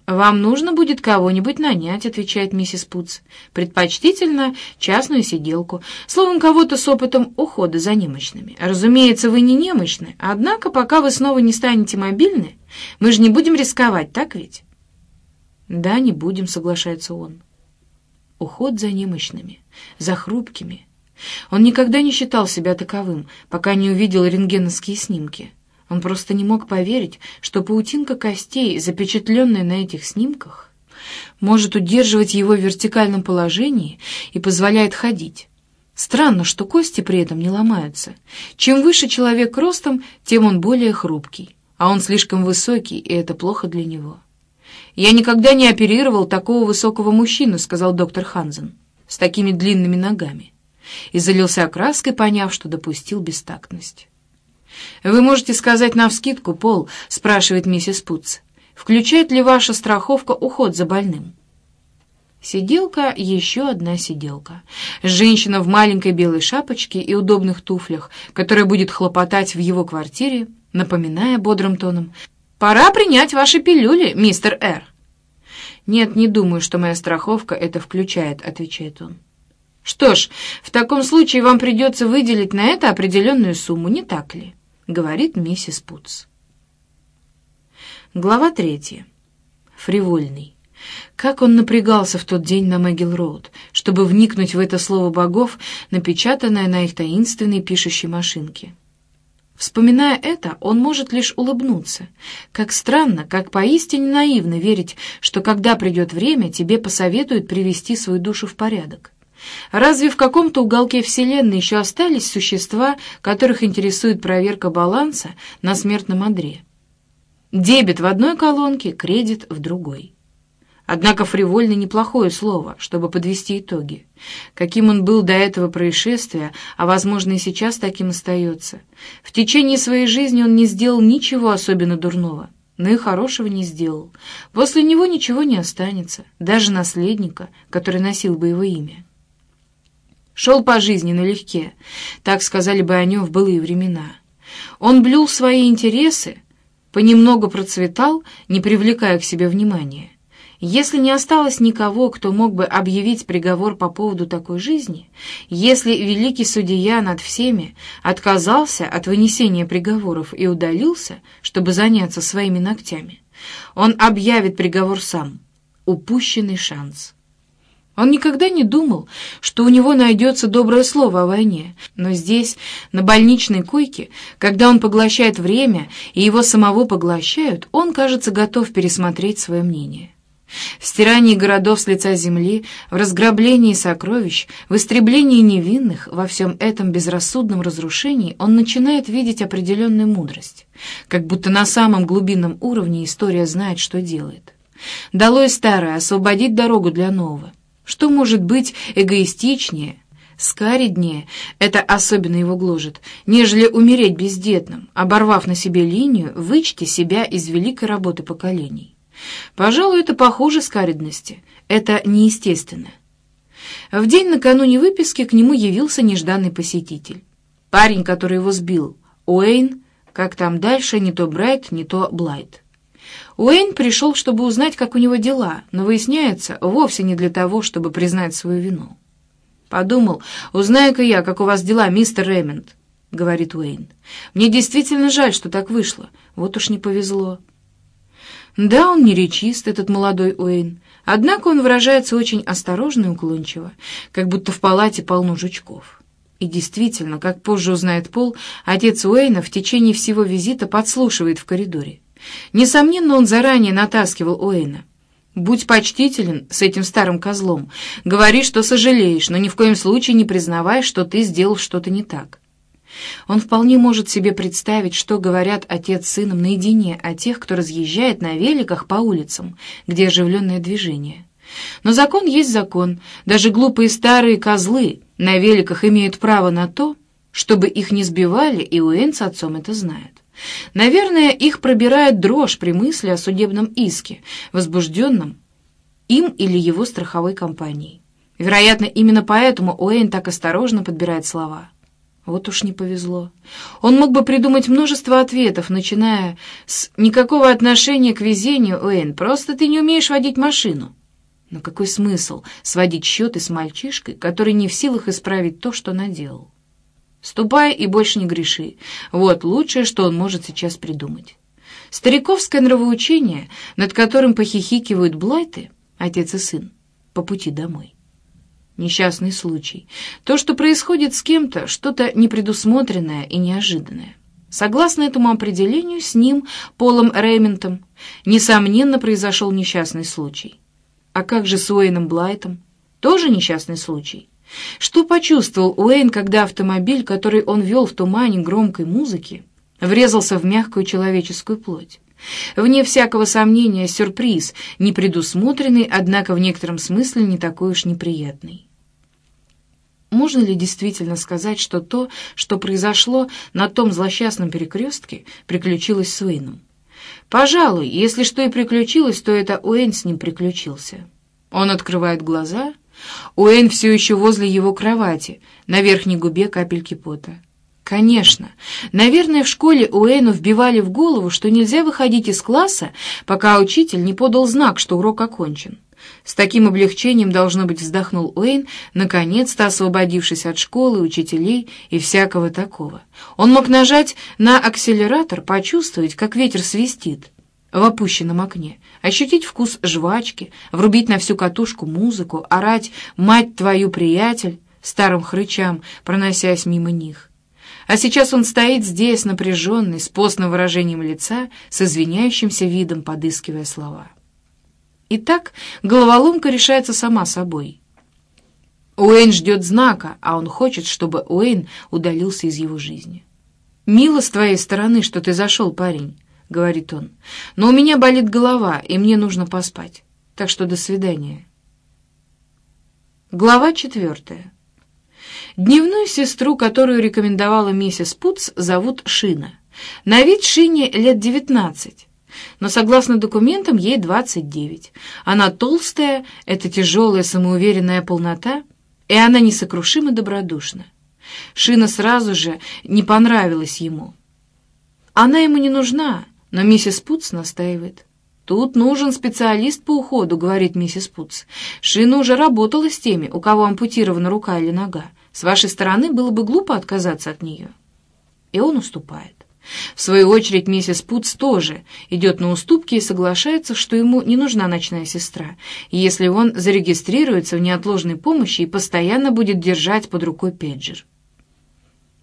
«Вам нужно будет кого-нибудь нанять», — отвечает миссис Путс. «Предпочтительно частную сиделку. Словом, кого-то с опытом ухода за немощными. Разумеется, вы не немощны, однако пока вы снова не станете мобильны, мы же не будем рисковать, так ведь?» «Да, не будем», — соглашается он. Уход за немощными, за хрупкими. Он никогда не считал себя таковым, пока не увидел рентгеновские снимки. Он просто не мог поверить, что паутинка костей, запечатленная на этих снимках, может удерживать его в вертикальном положении и позволяет ходить. Странно, что кости при этом не ломаются. Чем выше человек ростом, тем он более хрупкий, а он слишком высокий, и это плохо для него. «Я никогда не оперировал такого высокого мужчину», — сказал доктор Ханзен, — «с такими длинными ногами». И залился окраской, поняв, что допустил бестактность. «Вы можете сказать навскидку, Пол?» — спрашивает миссис Путц. «Включает ли ваша страховка уход за больным?» Сиделка — еще одна сиделка. Женщина в маленькой белой шапочке и удобных туфлях, которая будет хлопотать в его квартире, напоминая бодрым тоном «Пора принять ваши пилюли, мистер Р». «Нет, не думаю, что моя страховка это включает», — отвечает он. «Что ж, в таком случае вам придется выделить на это определенную сумму, не так ли?» — говорит миссис Путс. Глава третья. Фривольный. Как он напрягался в тот день на Мэггил-Роуд, чтобы вникнуть в это слово богов, напечатанное на их таинственной пишущей машинке. Вспоминая это, он может лишь улыбнуться. Как странно, как поистине наивно верить, что когда придет время, тебе посоветуют привести свою душу в порядок. Разве в каком-то уголке Вселенной еще остались существа, которых интересует проверка баланса на смертном одре? Дебет в одной колонке, кредит в другой. Однако фривольный неплохое слово, чтобы подвести итоги. Каким он был до этого происшествия, а, возможно, и сейчас таким остается. В течение своей жизни он не сделал ничего особенно дурного, но и хорошего не сделал. После него ничего не останется, даже наследника, который носил бы его имя. Шел по жизни налегке, так сказали бы о нем в былые времена. Он блюл свои интересы, понемногу процветал, не привлекая к себе внимания. Если не осталось никого, кто мог бы объявить приговор по поводу такой жизни, если великий судья над всеми отказался от вынесения приговоров и удалился, чтобы заняться своими ногтями, он объявит приговор сам. Упущенный шанс. Он никогда не думал, что у него найдется доброе слово о войне, но здесь, на больничной койке, когда он поглощает время и его самого поглощают, он, кажется, готов пересмотреть свое мнение. В стирании городов с лица земли, в разграблении сокровищ, в истреблении невинных, во всем этом безрассудном разрушении он начинает видеть определенную мудрость, как будто на самом глубинном уровне история знает, что делает. Долой старое, освободить дорогу для нового. Что может быть эгоистичнее, скариднее, это особенно его гложет, нежели умереть бездетным, оборвав на себе линию, вычти себя из великой работы поколений. Пожалуй, это похуже скаридности. Это неестественно. В день накануне выписки к нему явился нежданный посетитель. Парень, который его сбил, Уэйн, как там дальше, не то Брайт, не то Блайт. Уэйн пришел, чтобы узнать, как у него дела, но выясняется, вовсе не для того, чтобы признать свою вину. «Подумал, узнаю-ка я, как у вас дела, мистер Ремонд», — говорит Уэйн. «Мне действительно жаль, что так вышло. Вот уж не повезло». Да, он не речист, этот молодой Уэйн, однако он выражается очень осторожно и уклончиво, как будто в палате полно жучков. И действительно, как позже узнает Пол, отец Уэйна в течение всего визита подслушивает в коридоре. Несомненно, он заранее натаскивал Уэйна. «Будь почтителен с этим старым козлом. Говори, что сожалеешь, но ни в коем случае не признавай, что ты сделал что-то не так». Он вполне может себе представить, что говорят отец с сыном наедине о тех, кто разъезжает на великах по улицам, где оживленное движение. Но закон есть закон. Даже глупые старые козлы на великах имеют право на то, чтобы их не сбивали, и Уэйн с отцом это знает. Наверное, их пробирает дрожь при мысли о судебном иске, возбужденном им или его страховой компанией. Вероятно, именно поэтому Уэйн так осторожно подбирает слова. Вот уж не повезло. Он мог бы придумать множество ответов, начиная с «никакого отношения к везению, Уэйн, просто ты не умеешь водить машину». Но какой смысл сводить счеты с мальчишкой, который не в силах исправить то, что наделал? Ступай и больше не греши. Вот лучшее, что он может сейчас придумать. Стариковское нравоучение, над которым похихикивают Блайты, отец и сын, по пути домой. Несчастный случай. То, что происходит с кем-то, что-то непредусмотренное и неожиданное. Согласно этому определению, с ним, Полом Рементом, несомненно, произошел несчастный случай. А как же с Уэйном Блайтом? Тоже несчастный случай. Что почувствовал Уэйн, когда автомобиль, который он вел в тумане громкой музыки, врезался в мягкую человеческую плоть? Вне всякого сомнения, сюрприз, непредусмотренный, однако в некотором смысле не такой уж неприятный. Можно ли действительно сказать, что то, что произошло на том злосчастном перекрестке, приключилось с Уэйном? Пожалуй, если что и приключилось, то это Уэйн с ним приключился. Он открывает глаза. Уэйн все еще возле его кровати, на верхней губе капельки пота. Конечно. Наверное, в школе Уэйну вбивали в голову, что нельзя выходить из класса, пока учитель не подал знак, что урок окончен. С таким облегчением, должно быть, вздохнул Уэйн, наконец-то освободившись от школы, учителей и всякого такого. Он мог нажать на акселератор, почувствовать, как ветер свистит в опущенном окне, ощутить вкус жвачки, врубить на всю катушку музыку, орать «Мать твою, приятель!» старым хрычам, проносясь мимо них. А сейчас он стоит здесь, напряженный, с постным выражением лица, с извиняющимся видом, подыскивая слова. Итак, головоломка решается сама собой. Уэйн ждет знака, а он хочет, чтобы Уэйн удалился из его жизни. «Мило с твоей стороны, что ты зашел, парень», — говорит он. «Но у меня болит голова, и мне нужно поспать. Так что до свидания». Глава четвертая. Дневную сестру, которую рекомендовала миссис Путс, зовут Шина. На вид Шине лет девятнадцать но согласно документам ей 29. Она толстая, это тяжелая самоуверенная полнота, и она несокрушимо добродушна. Шина сразу же не понравилась ему. Она ему не нужна, но миссис Путс настаивает. «Тут нужен специалист по уходу», — говорит миссис Путс. «Шина уже работала с теми, у кого ампутирована рука или нога. С вашей стороны было бы глупо отказаться от нее». И он уступает. В свою очередь миссис Путс тоже идет на уступки и соглашается, что ему не нужна ночная сестра, если он зарегистрируется в неотложной помощи и постоянно будет держать под рукой педжер.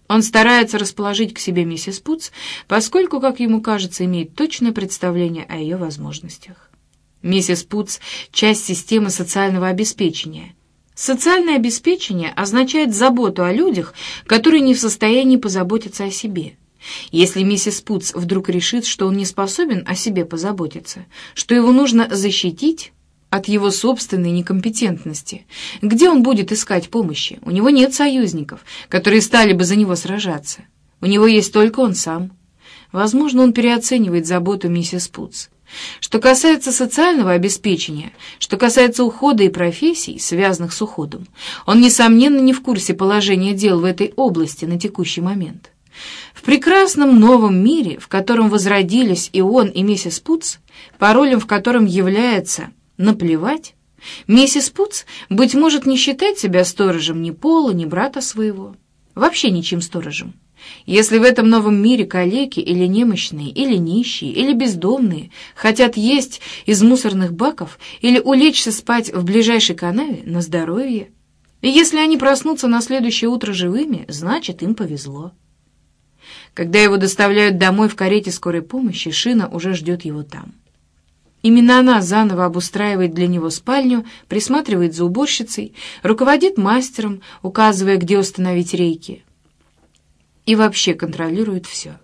Он старается расположить к себе миссис Путс, поскольку, как ему кажется, имеет точное представление о ее возможностях. Миссис Путс — часть системы социального обеспечения. Социальное обеспечение означает заботу о людях, которые не в состоянии позаботиться о себе — если миссис Путс вдруг решит, что он не способен о себе позаботиться, что его нужно защитить от его собственной некомпетентности, где он будет искать помощи? У него нет союзников, которые стали бы за него сражаться. У него есть только он сам. Возможно, он переоценивает заботу миссис Путс. Что касается социального обеспечения, что касается ухода и профессий, связанных с уходом, он, несомненно, не в курсе положения дел в этой области на текущий момент. В прекрасном новом мире, в котором возродились и он, и миссис Путц, паролем в котором является «наплевать», миссис Путц, быть может, не считает себя сторожем ни пола, ни брата своего, вообще ничем сторожем. Если в этом новом мире калеки или немощные, или нищие, или бездомные хотят есть из мусорных баков или улечься спать в ближайшей канаве на здоровье, и если они проснутся на следующее утро живыми, значит, им повезло. Когда его доставляют домой в карете скорой помощи, Шина уже ждет его там. Именно она заново обустраивает для него спальню, присматривает за уборщицей, руководит мастером, указывая, где установить рейки — и вообще контролирует все.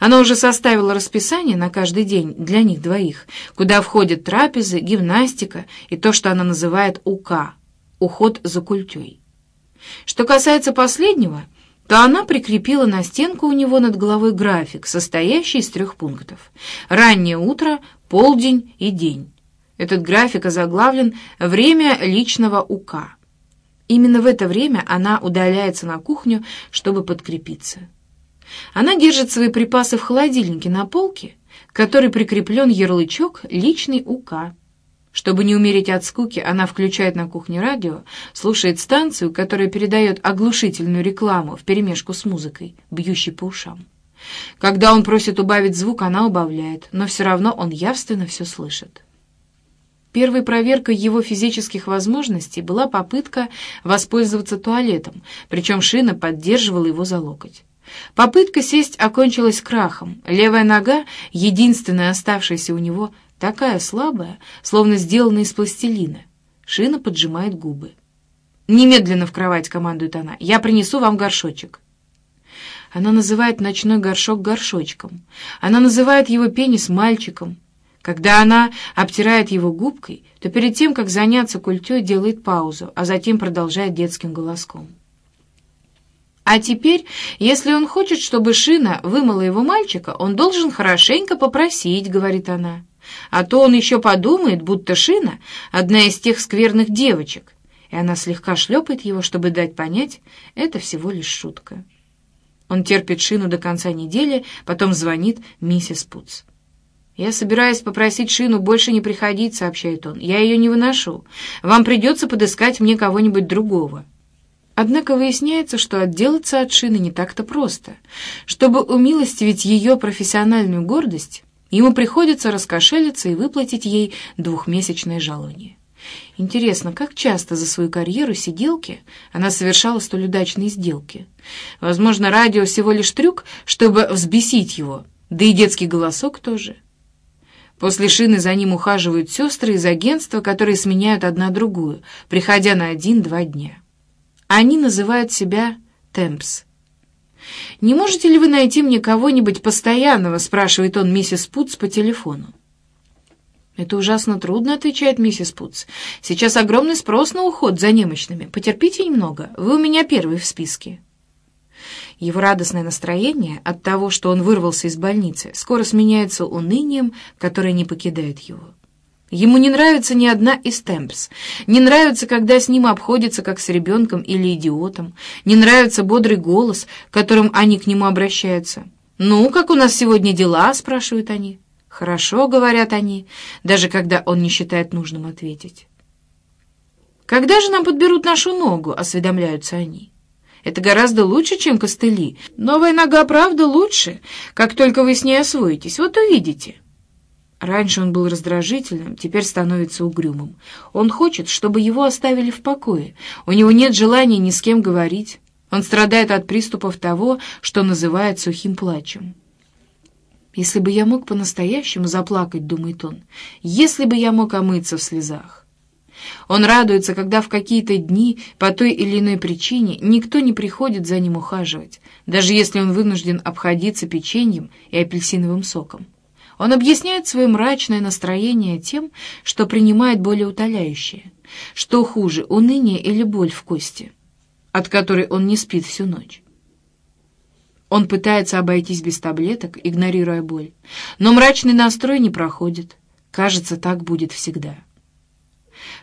Она уже составила расписание на каждый день для них двоих, куда входят трапезы, гимнастика и то, что она называет УК — уход за культей. Что касается последнего, то она прикрепила на стенку у него над головой график, состоящий из трех пунктов. Раннее утро, полдень и день. Этот график озаглавлен «Время личного УК». Именно в это время она удаляется на кухню, чтобы подкрепиться. Она держит свои припасы в холодильнике на полке, к которой прикреплен ярлычок «Личный УК». Чтобы не умереть от скуки, она включает на кухне радио, слушает станцию, которая передает оглушительную рекламу вперемешку с музыкой, бьющей по ушам. Когда он просит убавить звук, она убавляет, но все равно он явственно все слышит. Первой проверкой его физических возможностей была попытка воспользоваться туалетом, причем Шина поддерживала его за локоть. Попытка сесть окончилась крахом. Левая нога, единственная оставшаяся у него, такая слабая, словно сделана из пластилина. Шина поджимает губы. «Немедленно в кровать», — командует она. «Я принесу вам горшочек». Она называет ночной горшок горшочком. Она называет его пенис мальчиком. Когда она обтирает его губкой, то перед тем, как заняться культей, делает паузу, а затем продолжает детским голоском. А теперь, если он хочет, чтобы Шина вымыла его мальчика, он должен хорошенько попросить, — говорит она. А то он еще подумает, будто Шина — одна из тех скверных девочек. И она слегка шлепает его, чтобы дать понять, это всего лишь шутка. Он терпит Шину до конца недели, потом звонит миссис Путц. «Я собираюсь попросить Шину больше не приходить», — сообщает он. «Я ее не выношу. Вам придется подыскать мне кого-нибудь другого». Однако выясняется, что отделаться от Шины не так-то просто. Чтобы умилостивить ее профессиональную гордость, ему приходится раскошелиться и выплатить ей двухмесячное жалование. Интересно, как часто за свою карьеру сиделки она совершала столь удачные сделки? Возможно, радио всего лишь трюк, чтобы взбесить его, да и детский голосок тоже. После шины за ним ухаживают сестры из агентства, которые сменяют одна другую, приходя на один-два дня. Они называют себя «темпс». «Не можете ли вы найти мне кого-нибудь постоянного?» — спрашивает он миссис Путс по телефону. «Это ужасно трудно», — отвечает миссис Путс. «Сейчас огромный спрос на уход за немощными. Потерпите немного. Вы у меня первый в списке». Его радостное настроение от того, что он вырвался из больницы, скоро сменяется унынием, которое не покидает его. Ему не нравится ни одна из темпс, не нравится, когда с ним обходится как с ребенком или идиотом, не нравится бодрый голос, которым они к нему обращаются. «Ну, как у нас сегодня дела?» — спрашивают они. «Хорошо», — говорят они, даже когда он не считает нужным ответить. «Когда же нам подберут нашу ногу?» — осведомляются они. Это гораздо лучше, чем костыли. Новая нога, правда, лучше, как только вы с ней освоитесь. Вот увидите». Раньше он был раздражительным, теперь становится угрюмым. Он хочет, чтобы его оставили в покое. У него нет желания ни с кем говорить. Он страдает от приступов того, что называет сухим плачем. «Если бы я мог по-настоящему заплакать, — думает он, — если бы я мог омыться в слезах». Он радуется, когда в какие-то дни по той или иной причине никто не приходит за ним ухаживать, даже если он вынужден обходиться печеньем и апельсиновым соком. Он объясняет свое мрачное настроение тем, что принимает более утоляющее. Что хуже, уныние или боль в кости, от которой он не спит всю ночь. Он пытается обойтись без таблеток, игнорируя боль. Но мрачный настрой не проходит. Кажется, так будет всегда.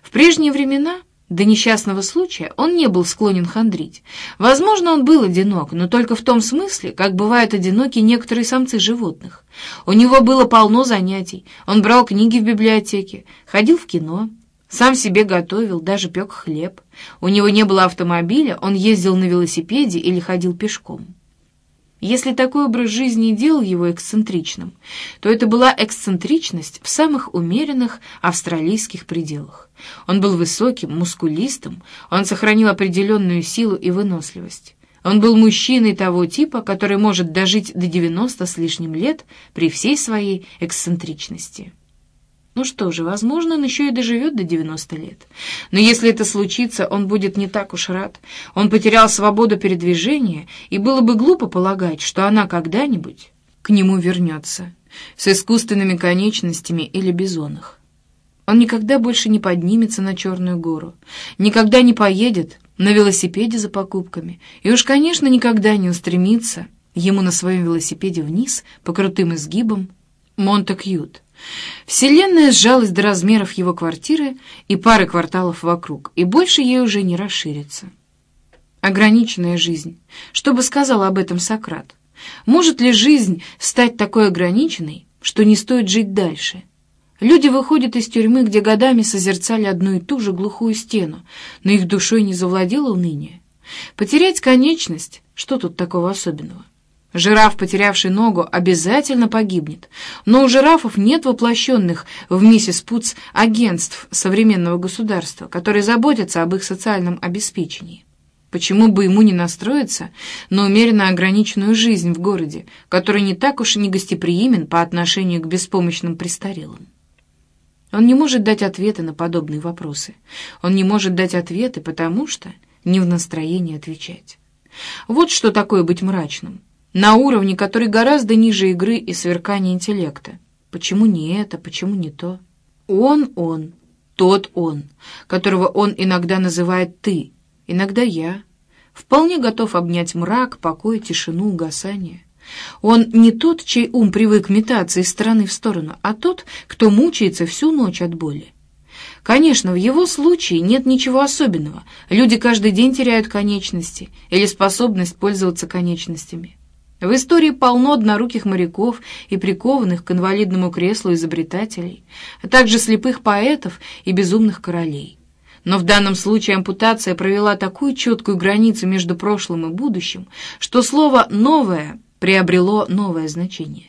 В прежние времена, до несчастного случая, он не был склонен хандрить. Возможно, он был одинок, но только в том смысле, как бывают одиноки некоторые самцы животных. У него было полно занятий. Он брал книги в библиотеке, ходил в кино, сам себе готовил, даже пек хлеб. У него не было автомобиля, он ездил на велосипеде или ходил пешком. Если такой образ жизни делал его эксцентричным, то это была эксцентричность в самых умеренных австралийских пределах. Он был высоким, мускулистым, он сохранил определенную силу и выносливость. Он был мужчиной того типа, который может дожить до 90 с лишним лет при всей своей эксцентричности. Ну что же, возможно, он еще и доживет до 90 лет. Но если это случится, он будет не так уж рад. Он потерял свободу передвижения, и было бы глупо полагать, что она когда-нибудь к нему вернется, с искусственными конечностями или бизонах. Он никогда больше не поднимется на Черную гору, никогда не поедет на велосипеде за покупками, и уж, конечно, никогда не устремится ему на своем велосипеде вниз по крутым изгибам Монте-Кьют. Вселенная сжалась до размеров его квартиры и пары кварталов вокруг, и больше ей уже не расширится. Ограниченная жизнь. Что бы сказал об этом Сократ? Может ли жизнь стать такой ограниченной, что не стоит жить дальше? Люди выходят из тюрьмы, где годами созерцали одну и ту же глухую стену, но их душой не завладело уныние. Потерять конечность, что тут такого особенного? Жираф, потерявший ногу, обязательно погибнет. Но у жирафов нет воплощенных в миссис Пуц агентств современного государства, которые заботятся об их социальном обеспечении. Почему бы ему не настроиться на умеренно ограниченную жизнь в городе, который не так уж и гостеприимен по отношению к беспомощным престарелым? Он не может дать ответы на подобные вопросы. Он не может дать ответы, потому что не в настроении отвечать. Вот что такое быть мрачным на уровне, который гораздо ниже игры и сверкания интеллекта. Почему не это, почему не то? Он, он, тот он, которого он иногда называет «ты», иногда «я», вполне готов обнять мрак, покой, тишину, угасание. Он не тот, чей ум привык метаться из стороны в сторону, а тот, кто мучается всю ночь от боли. Конечно, в его случае нет ничего особенного. Люди каждый день теряют конечности или способность пользоваться конечностями. В истории полно одноруких моряков и прикованных к инвалидному креслу изобретателей, а также слепых поэтов и безумных королей. Но в данном случае ампутация провела такую четкую границу между прошлым и будущим, что слово «новое» приобрело новое значение.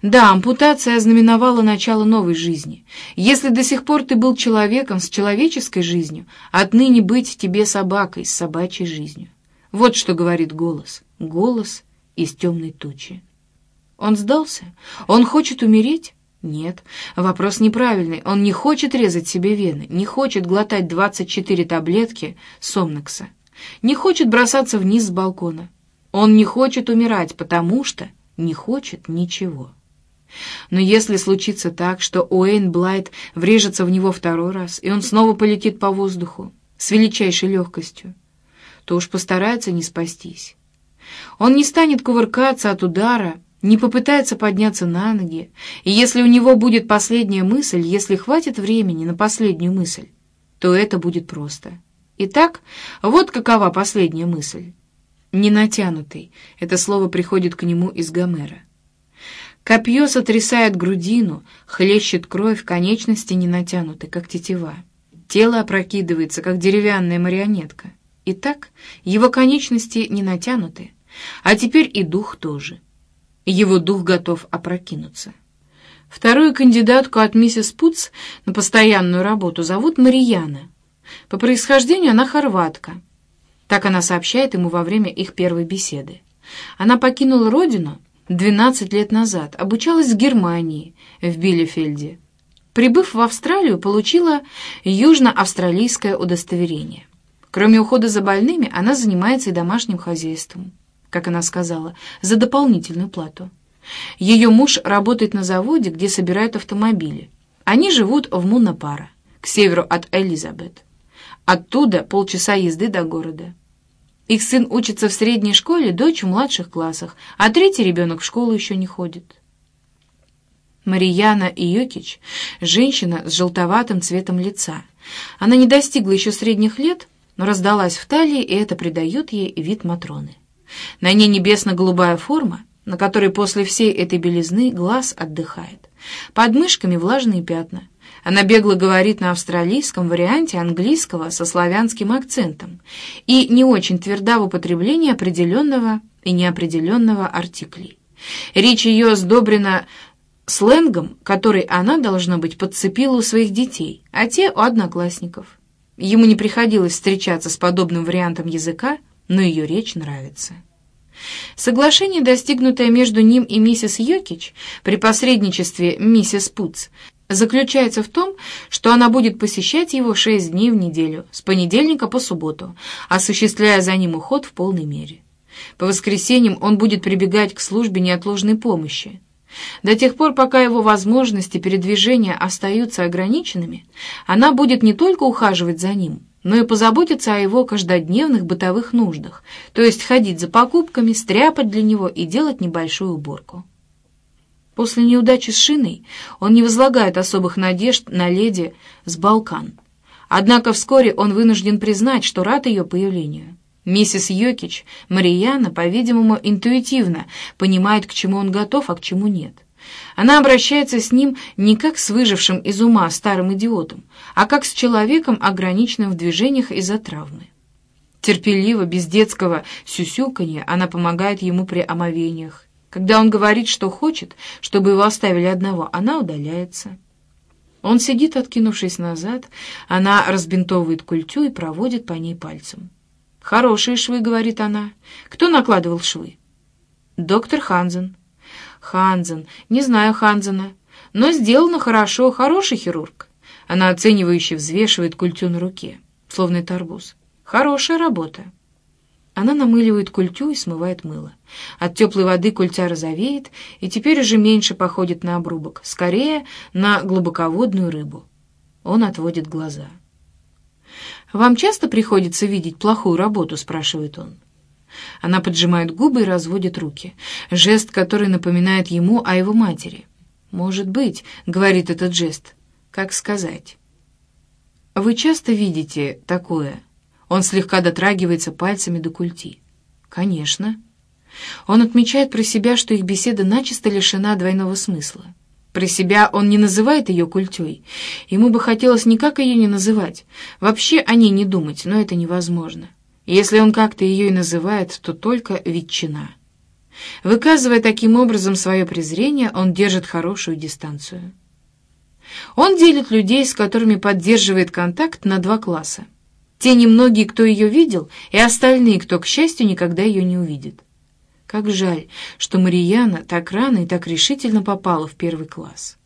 Да, ампутация ознаменовала начало новой жизни. Если до сих пор ты был человеком с человеческой жизнью, отныне быть тебе собакой с собачьей жизнью. Вот что говорит голос. Голос — из темной тучи. Он сдался? Он хочет умереть? Нет, вопрос неправильный. Он не хочет резать себе вены, не хочет глотать 24 таблетки Сомнекса, не хочет бросаться вниз с балкона. Он не хочет умирать, потому что не хочет ничего. Но если случится так, что Уэйн Блайт врежется в него второй раз, и он снова полетит по воздуху с величайшей легкостью, то уж постарается не спастись. Он не станет кувыркаться от удара, не попытается подняться на ноги, и если у него будет последняя мысль, если хватит времени на последнюю мысль, то это будет просто. Итак, вот какова последняя мысль. Не натянутый. Это слово приходит к нему из Гомера. Копье сотрясает грудину, хлещет кровь, конечности не натянуты, как тетива. Тело опрокидывается, как деревянная марионетка. Итак, его конечности не натянуты, а теперь и дух тоже. Его дух готов опрокинуться. Вторую кандидатку от миссис Пуц на постоянную работу зовут Марияна. По происхождению она хорватка. Так она сообщает ему во время их первой беседы. Она покинула родину 12 лет назад, обучалась в Германии, в Билефельде. Прибыв в Австралию, получила южно-австралийское удостоверение. Кроме ухода за больными, она занимается и домашним хозяйством как она сказала, за дополнительную плату. Ее муж работает на заводе, где собирают автомобили. Они живут в Мунапара, к северу от Элизабет. Оттуда полчаса езды до города. Их сын учится в средней школе, дочь в младших классах, а третий ребенок в школу еще не ходит. Марияна Йокич — женщина с желтоватым цветом лица. Она не достигла еще средних лет, но раздалась в талии, и это придает ей вид Матроны. На ней небесно-голубая форма, на которой после всей этой белизны глаз отдыхает. Под мышками влажные пятна. Она бегло говорит на австралийском варианте английского со славянским акцентом и не очень тверда в употреблении определенного и неопределенного артиклей. Речь ее сдобрена сленгом, который она, должно быть, подцепила у своих детей, а те у одноклассников. Ему не приходилось встречаться с подобным вариантом языка, но ее речь нравится. Соглашение, достигнутое между ним и миссис Йокич при посредничестве миссис Путц, заключается в том, что она будет посещать его шесть дней в неделю, с понедельника по субботу, осуществляя за ним уход в полной мере. По воскресеньям он будет прибегать к службе неотложной помощи. До тех пор, пока его возможности передвижения остаются ограниченными, она будет не только ухаживать за ним, но и позаботиться о его каждодневных бытовых нуждах, то есть ходить за покупками, стряпать для него и делать небольшую уборку. После неудачи с шиной он не возлагает особых надежд на леди с Балкан. Однако вскоре он вынужден признать, что рад ее появлению. Миссис Йокич, Марияна, по-видимому, интуитивно понимает, к чему он готов, а к чему нет. Она обращается с ним не как с выжившим из ума старым идиотом, а как с человеком, ограниченным в движениях из-за травмы. Терпеливо, без детского сюсюканья, она помогает ему при омовениях. Когда он говорит, что хочет, чтобы его оставили одного, она удаляется. Он сидит, откинувшись назад, она разбинтовывает культю и проводит по ней пальцем. «Хорошие швы», — говорит она. «Кто накладывал швы?» «Доктор Ханзен». «Ханзен. Не знаю Ханзена. Но сделано хорошо. Хороший хирург». Она оценивающе взвешивает культю на руке, словно это арбуз. «Хорошая работа». Она намыливает культю и смывает мыло. От теплой воды культя розовеет и теперь уже меньше походит на обрубок, скорее на глубоководную рыбу. Он отводит глаза. «Вам часто приходится видеть плохую работу?» — спрашивает он. Она поджимает губы и разводит руки. Жест, который напоминает ему о его матери. «Может быть», — говорит этот жест. «Как сказать?» «Вы часто видите такое?» Он слегка дотрагивается пальцами до культи. «Конечно». Он отмечает про себя, что их беседа начисто лишена двойного смысла. Про себя он не называет ее культей. Ему бы хотелось никак ее не называть, вообще о ней не думать, но это невозможно. Если он как-то ее и называет, то только ветчина. Выказывая таким образом свое презрение, он держит хорошую дистанцию. Он делит людей, с которыми поддерживает контакт, на два класса. Те немногие, кто ее видел, и остальные, кто, к счастью, никогда ее не увидит. Как жаль, что Марияна так рано и так решительно попала в первый класс.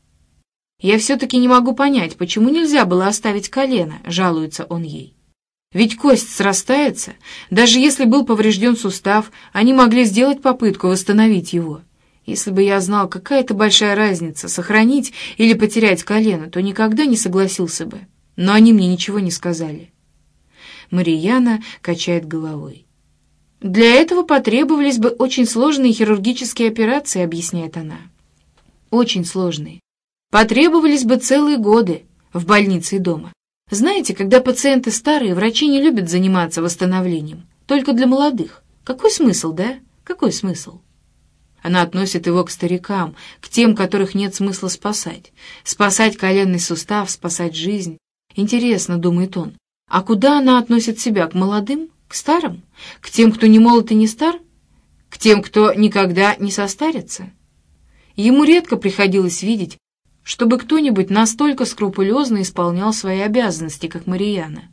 «Я все-таки не могу понять, почему нельзя было оставить колено», — жалуется он ей. «Ведь кость срастается. Даже если был поврежден сустав, они могли сделать попытку восстановить его. Если бы я знал, какая это большая разница, сохранить или потерять колено, то никогда не согласился бы. Но они мне ничего не сказали». Марияна качает головой. «Для этого потребовались бы очень сложные хирургические операции», — объясняет она. «Очень сложные. Потребовались бы целые годы в больнице и дома. Знаете, когда пациенты старые, врачи не любят заниматься восстановлением. Только для молодых. Какой смысл, да? Какой смысл?» Она относит его к старикам, к тем, которых нет смысла спасать. Спасать коленный сустав, спасать жизнь. Интересно, думает он, а куда она относит себя? К молодым? К старым? К тем, кто не молод и не стар? К тем, кто никогда не состарится? Ему редко приходилось видеть, чтобы кто-нибудь настолько скрупулезно исполнял свои обязанности, как Марияна.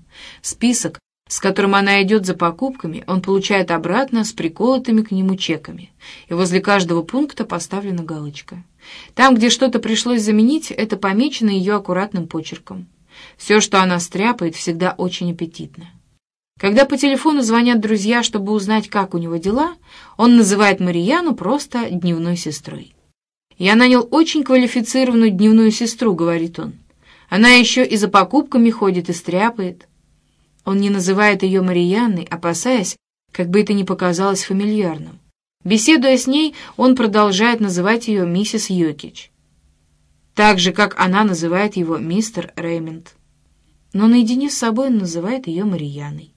Список, с которым она идет за покупками, он получает обратно с приколотыми к нему чеками, и возле каждого пункта поставлена галочка. Там, где что-то пришлось заменить, это помечено ее аккуратным почерком. Все, что она стряпает, всегда очень аппетитно. Когда по телефону звонят друзья, чтобы узнать, как у него дела, он называет Марияну просто дневной сестрой. «Я нанял очень квалифицированную дневную сестру», — говорит он. «Она еще и за покупками ходит и стряпает». Он не называет ее Марияной, опасаясь, как бы это ни показалось фамильярным. Беседуя с ней, он продолжает называть ее миссис Йокич, так же, как она называет его мистер Рэймонд. Но наедине с собой он называет ее Марияной.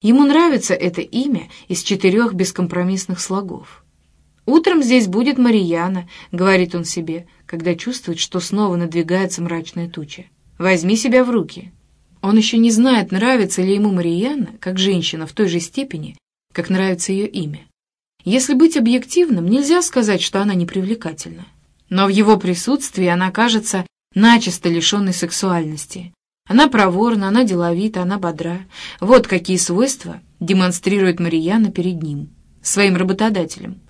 Ему нравится это имя из четырех бескомпромиссных слогов. «Утром здесь будет Марияна», — говорит он себе, когда чувствует, что снова надвигается мрачная туча. «Возьми себя в руки». Он еще не знает, нравится ли ему Марияна, как женщина, в той же степени, как нравится ее имя. Если быть объективным, нельзя сказать, что она непривлекательна. Но в его присутствии она кажется начисто лишенной сексуальности. Она проворна, она деловита, она бодра. Вот какие свойства демонстрирует Марияна перед ним, своим работодателем.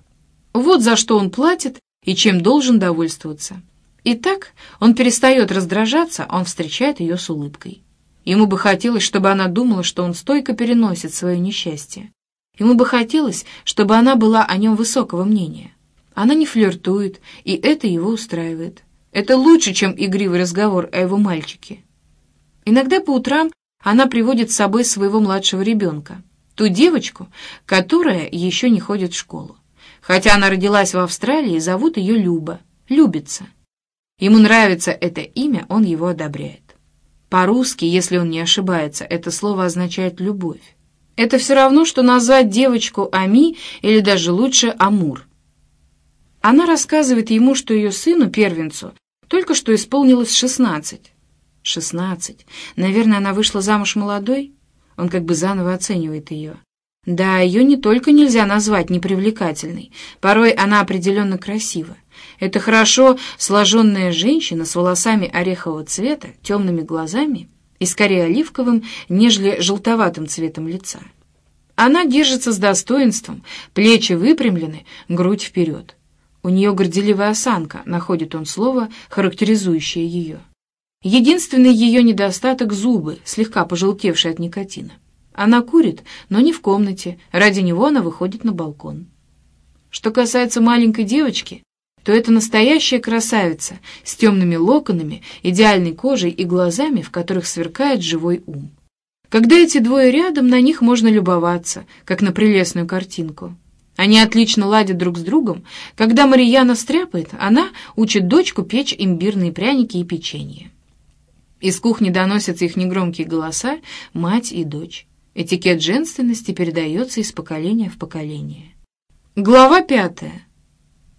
Вот за что он платит и чем должен довольствоваться. Итак, он перестает раздражаться, он встречает ее с улыбкой. Ему бы хотелось, чтобы она думала, что он стойко переносит свое несчастье. Ему бы хотелось, чтобы она была о нем высокого мнения. Она не флиртует, и это его устраивает. Это лучше, чем игривый разговор о его мальчике. Иногда по утрам она приводит с собой своего младшего ребенка, ту девочку, которая еще не ходит в школу. Хотя она родилась в Австралии, зовут ее Люба, Любится. Ему нравится это имя, он его одобряет. По-русски, если он не ошибается, это слово означает «любовь». Это все равно, что назвать девочку Ами или даже лучше Амур. Она рассказывает ему, что ее сыну, первенцу, только что исполнилось шестнадцать. Шестнадцать. Наверное, она вышла замуж молодой? Он как бы заново оценивает ее. Да, ее не только нельзя назвать непривлекательной, порой она определенно красива. Это хорошо сложенная женщина с волосами орехового цвета, темными глазами и скорее оливковым, нежели желтоватым цветом лица. Она держится с достоинством, плечи выпрямлены, грудь вперед. У нее горделивая осанка, находит он слово, характеризующее ее. Единственный ее недостаток — зубы, слегка пожелтевшие от никотина. Она курит, но не в комнате, ради него она выходит на балкон. Что касается маленькой девочки, то это настоящая красавица с темными локонами, идеальной кожей и глазами, в которых сверкает живой ум. Когда эти двое рядом, на них можно любоваться, как на прелестную картинку. Они отлично ладят друг с другом. Когда Марияна стряпает, она учит дочку печь имбирные пряники и печенье. Из кухни доносятся их негромкие голоса, мать и дочь. Этикет женственности передается из поколения в поколение. Глава пятая.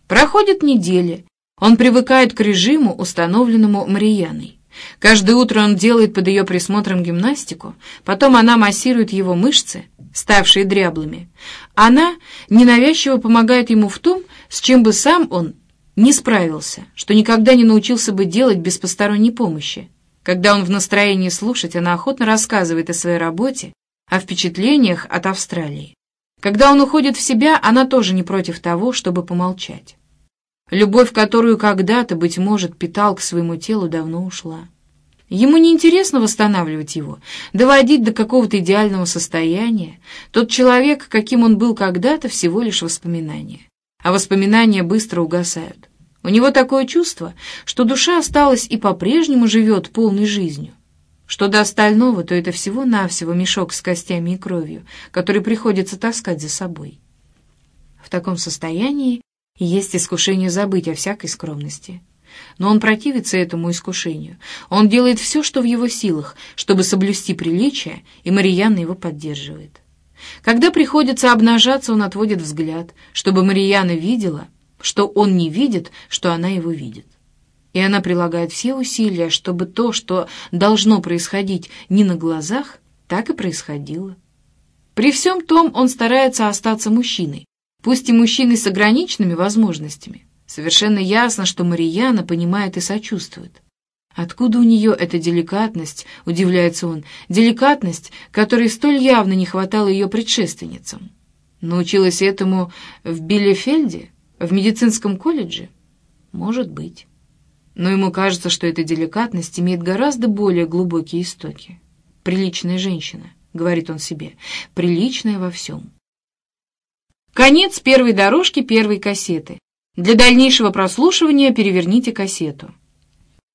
Проходит неделя. Он привыкает к режиму, установленному Марияной. Каждое утро он делает под ее присмотром гимнастику, потом она массирует его мышцы, ставшие дряблыми. Она ненавязчиво помогает ему в том, с чем бы сам он не справился, что никогда не научился бы делать без посторонней помощи. Когда он в настроении слушать, она охотно рассказывает о своей работе, о впечатлениях от Австралии. Когда он уходит в себя, она тоже не против того, чтобы помолчать. Любовь, которую когда-то, быть может, питал к своему телу, давно ушла. Ему не интересно восстанавливать его, доводить до какого-то идеального состояния. Тот человек, каким он был когда-то, всего лишь воспоминание. А воспоминания быстро угасают. У него такое чувство, что душа осталась и по-прежнему живет полной жизнью. Что до остального, то это всего-навсего мешок с костями и кровью, который приходится таскать за собой. В таком состоянии есть искушение забыть о всякой скромности. Но он противится этому искушению. Он делает все, что в его силах, чтобы соблюсти приличие, и Марияна его поддерживает. Когда приходится обнажаться, он отводит взгляд, чтобы Марияна видела, что он не видит, что она его видит. И она прилагает все усилия, чтобы то, что должно происходить не на глазах, так и происходило. При всем том он старается остаться мужчиной, Пусть и мужчины с ограниченными возможностями. Совершенно ясно, что Марияна понимает и сочувствует. Откуда у нее эта деликатность, удивляется он, деликатность, которой столь явно не хватало ее предшественницам? Научилась этому в Биллефельде, в медицинском колледже? Может быть. Но ему кажется, что эта деликатность имеет гораздо более глубокие истоки. «Приличная женщина», — говорит он себе, — «приличная во всем». Конец первой дорожки первой кассеты. Для дальнейшего прослушивания переверните кассету.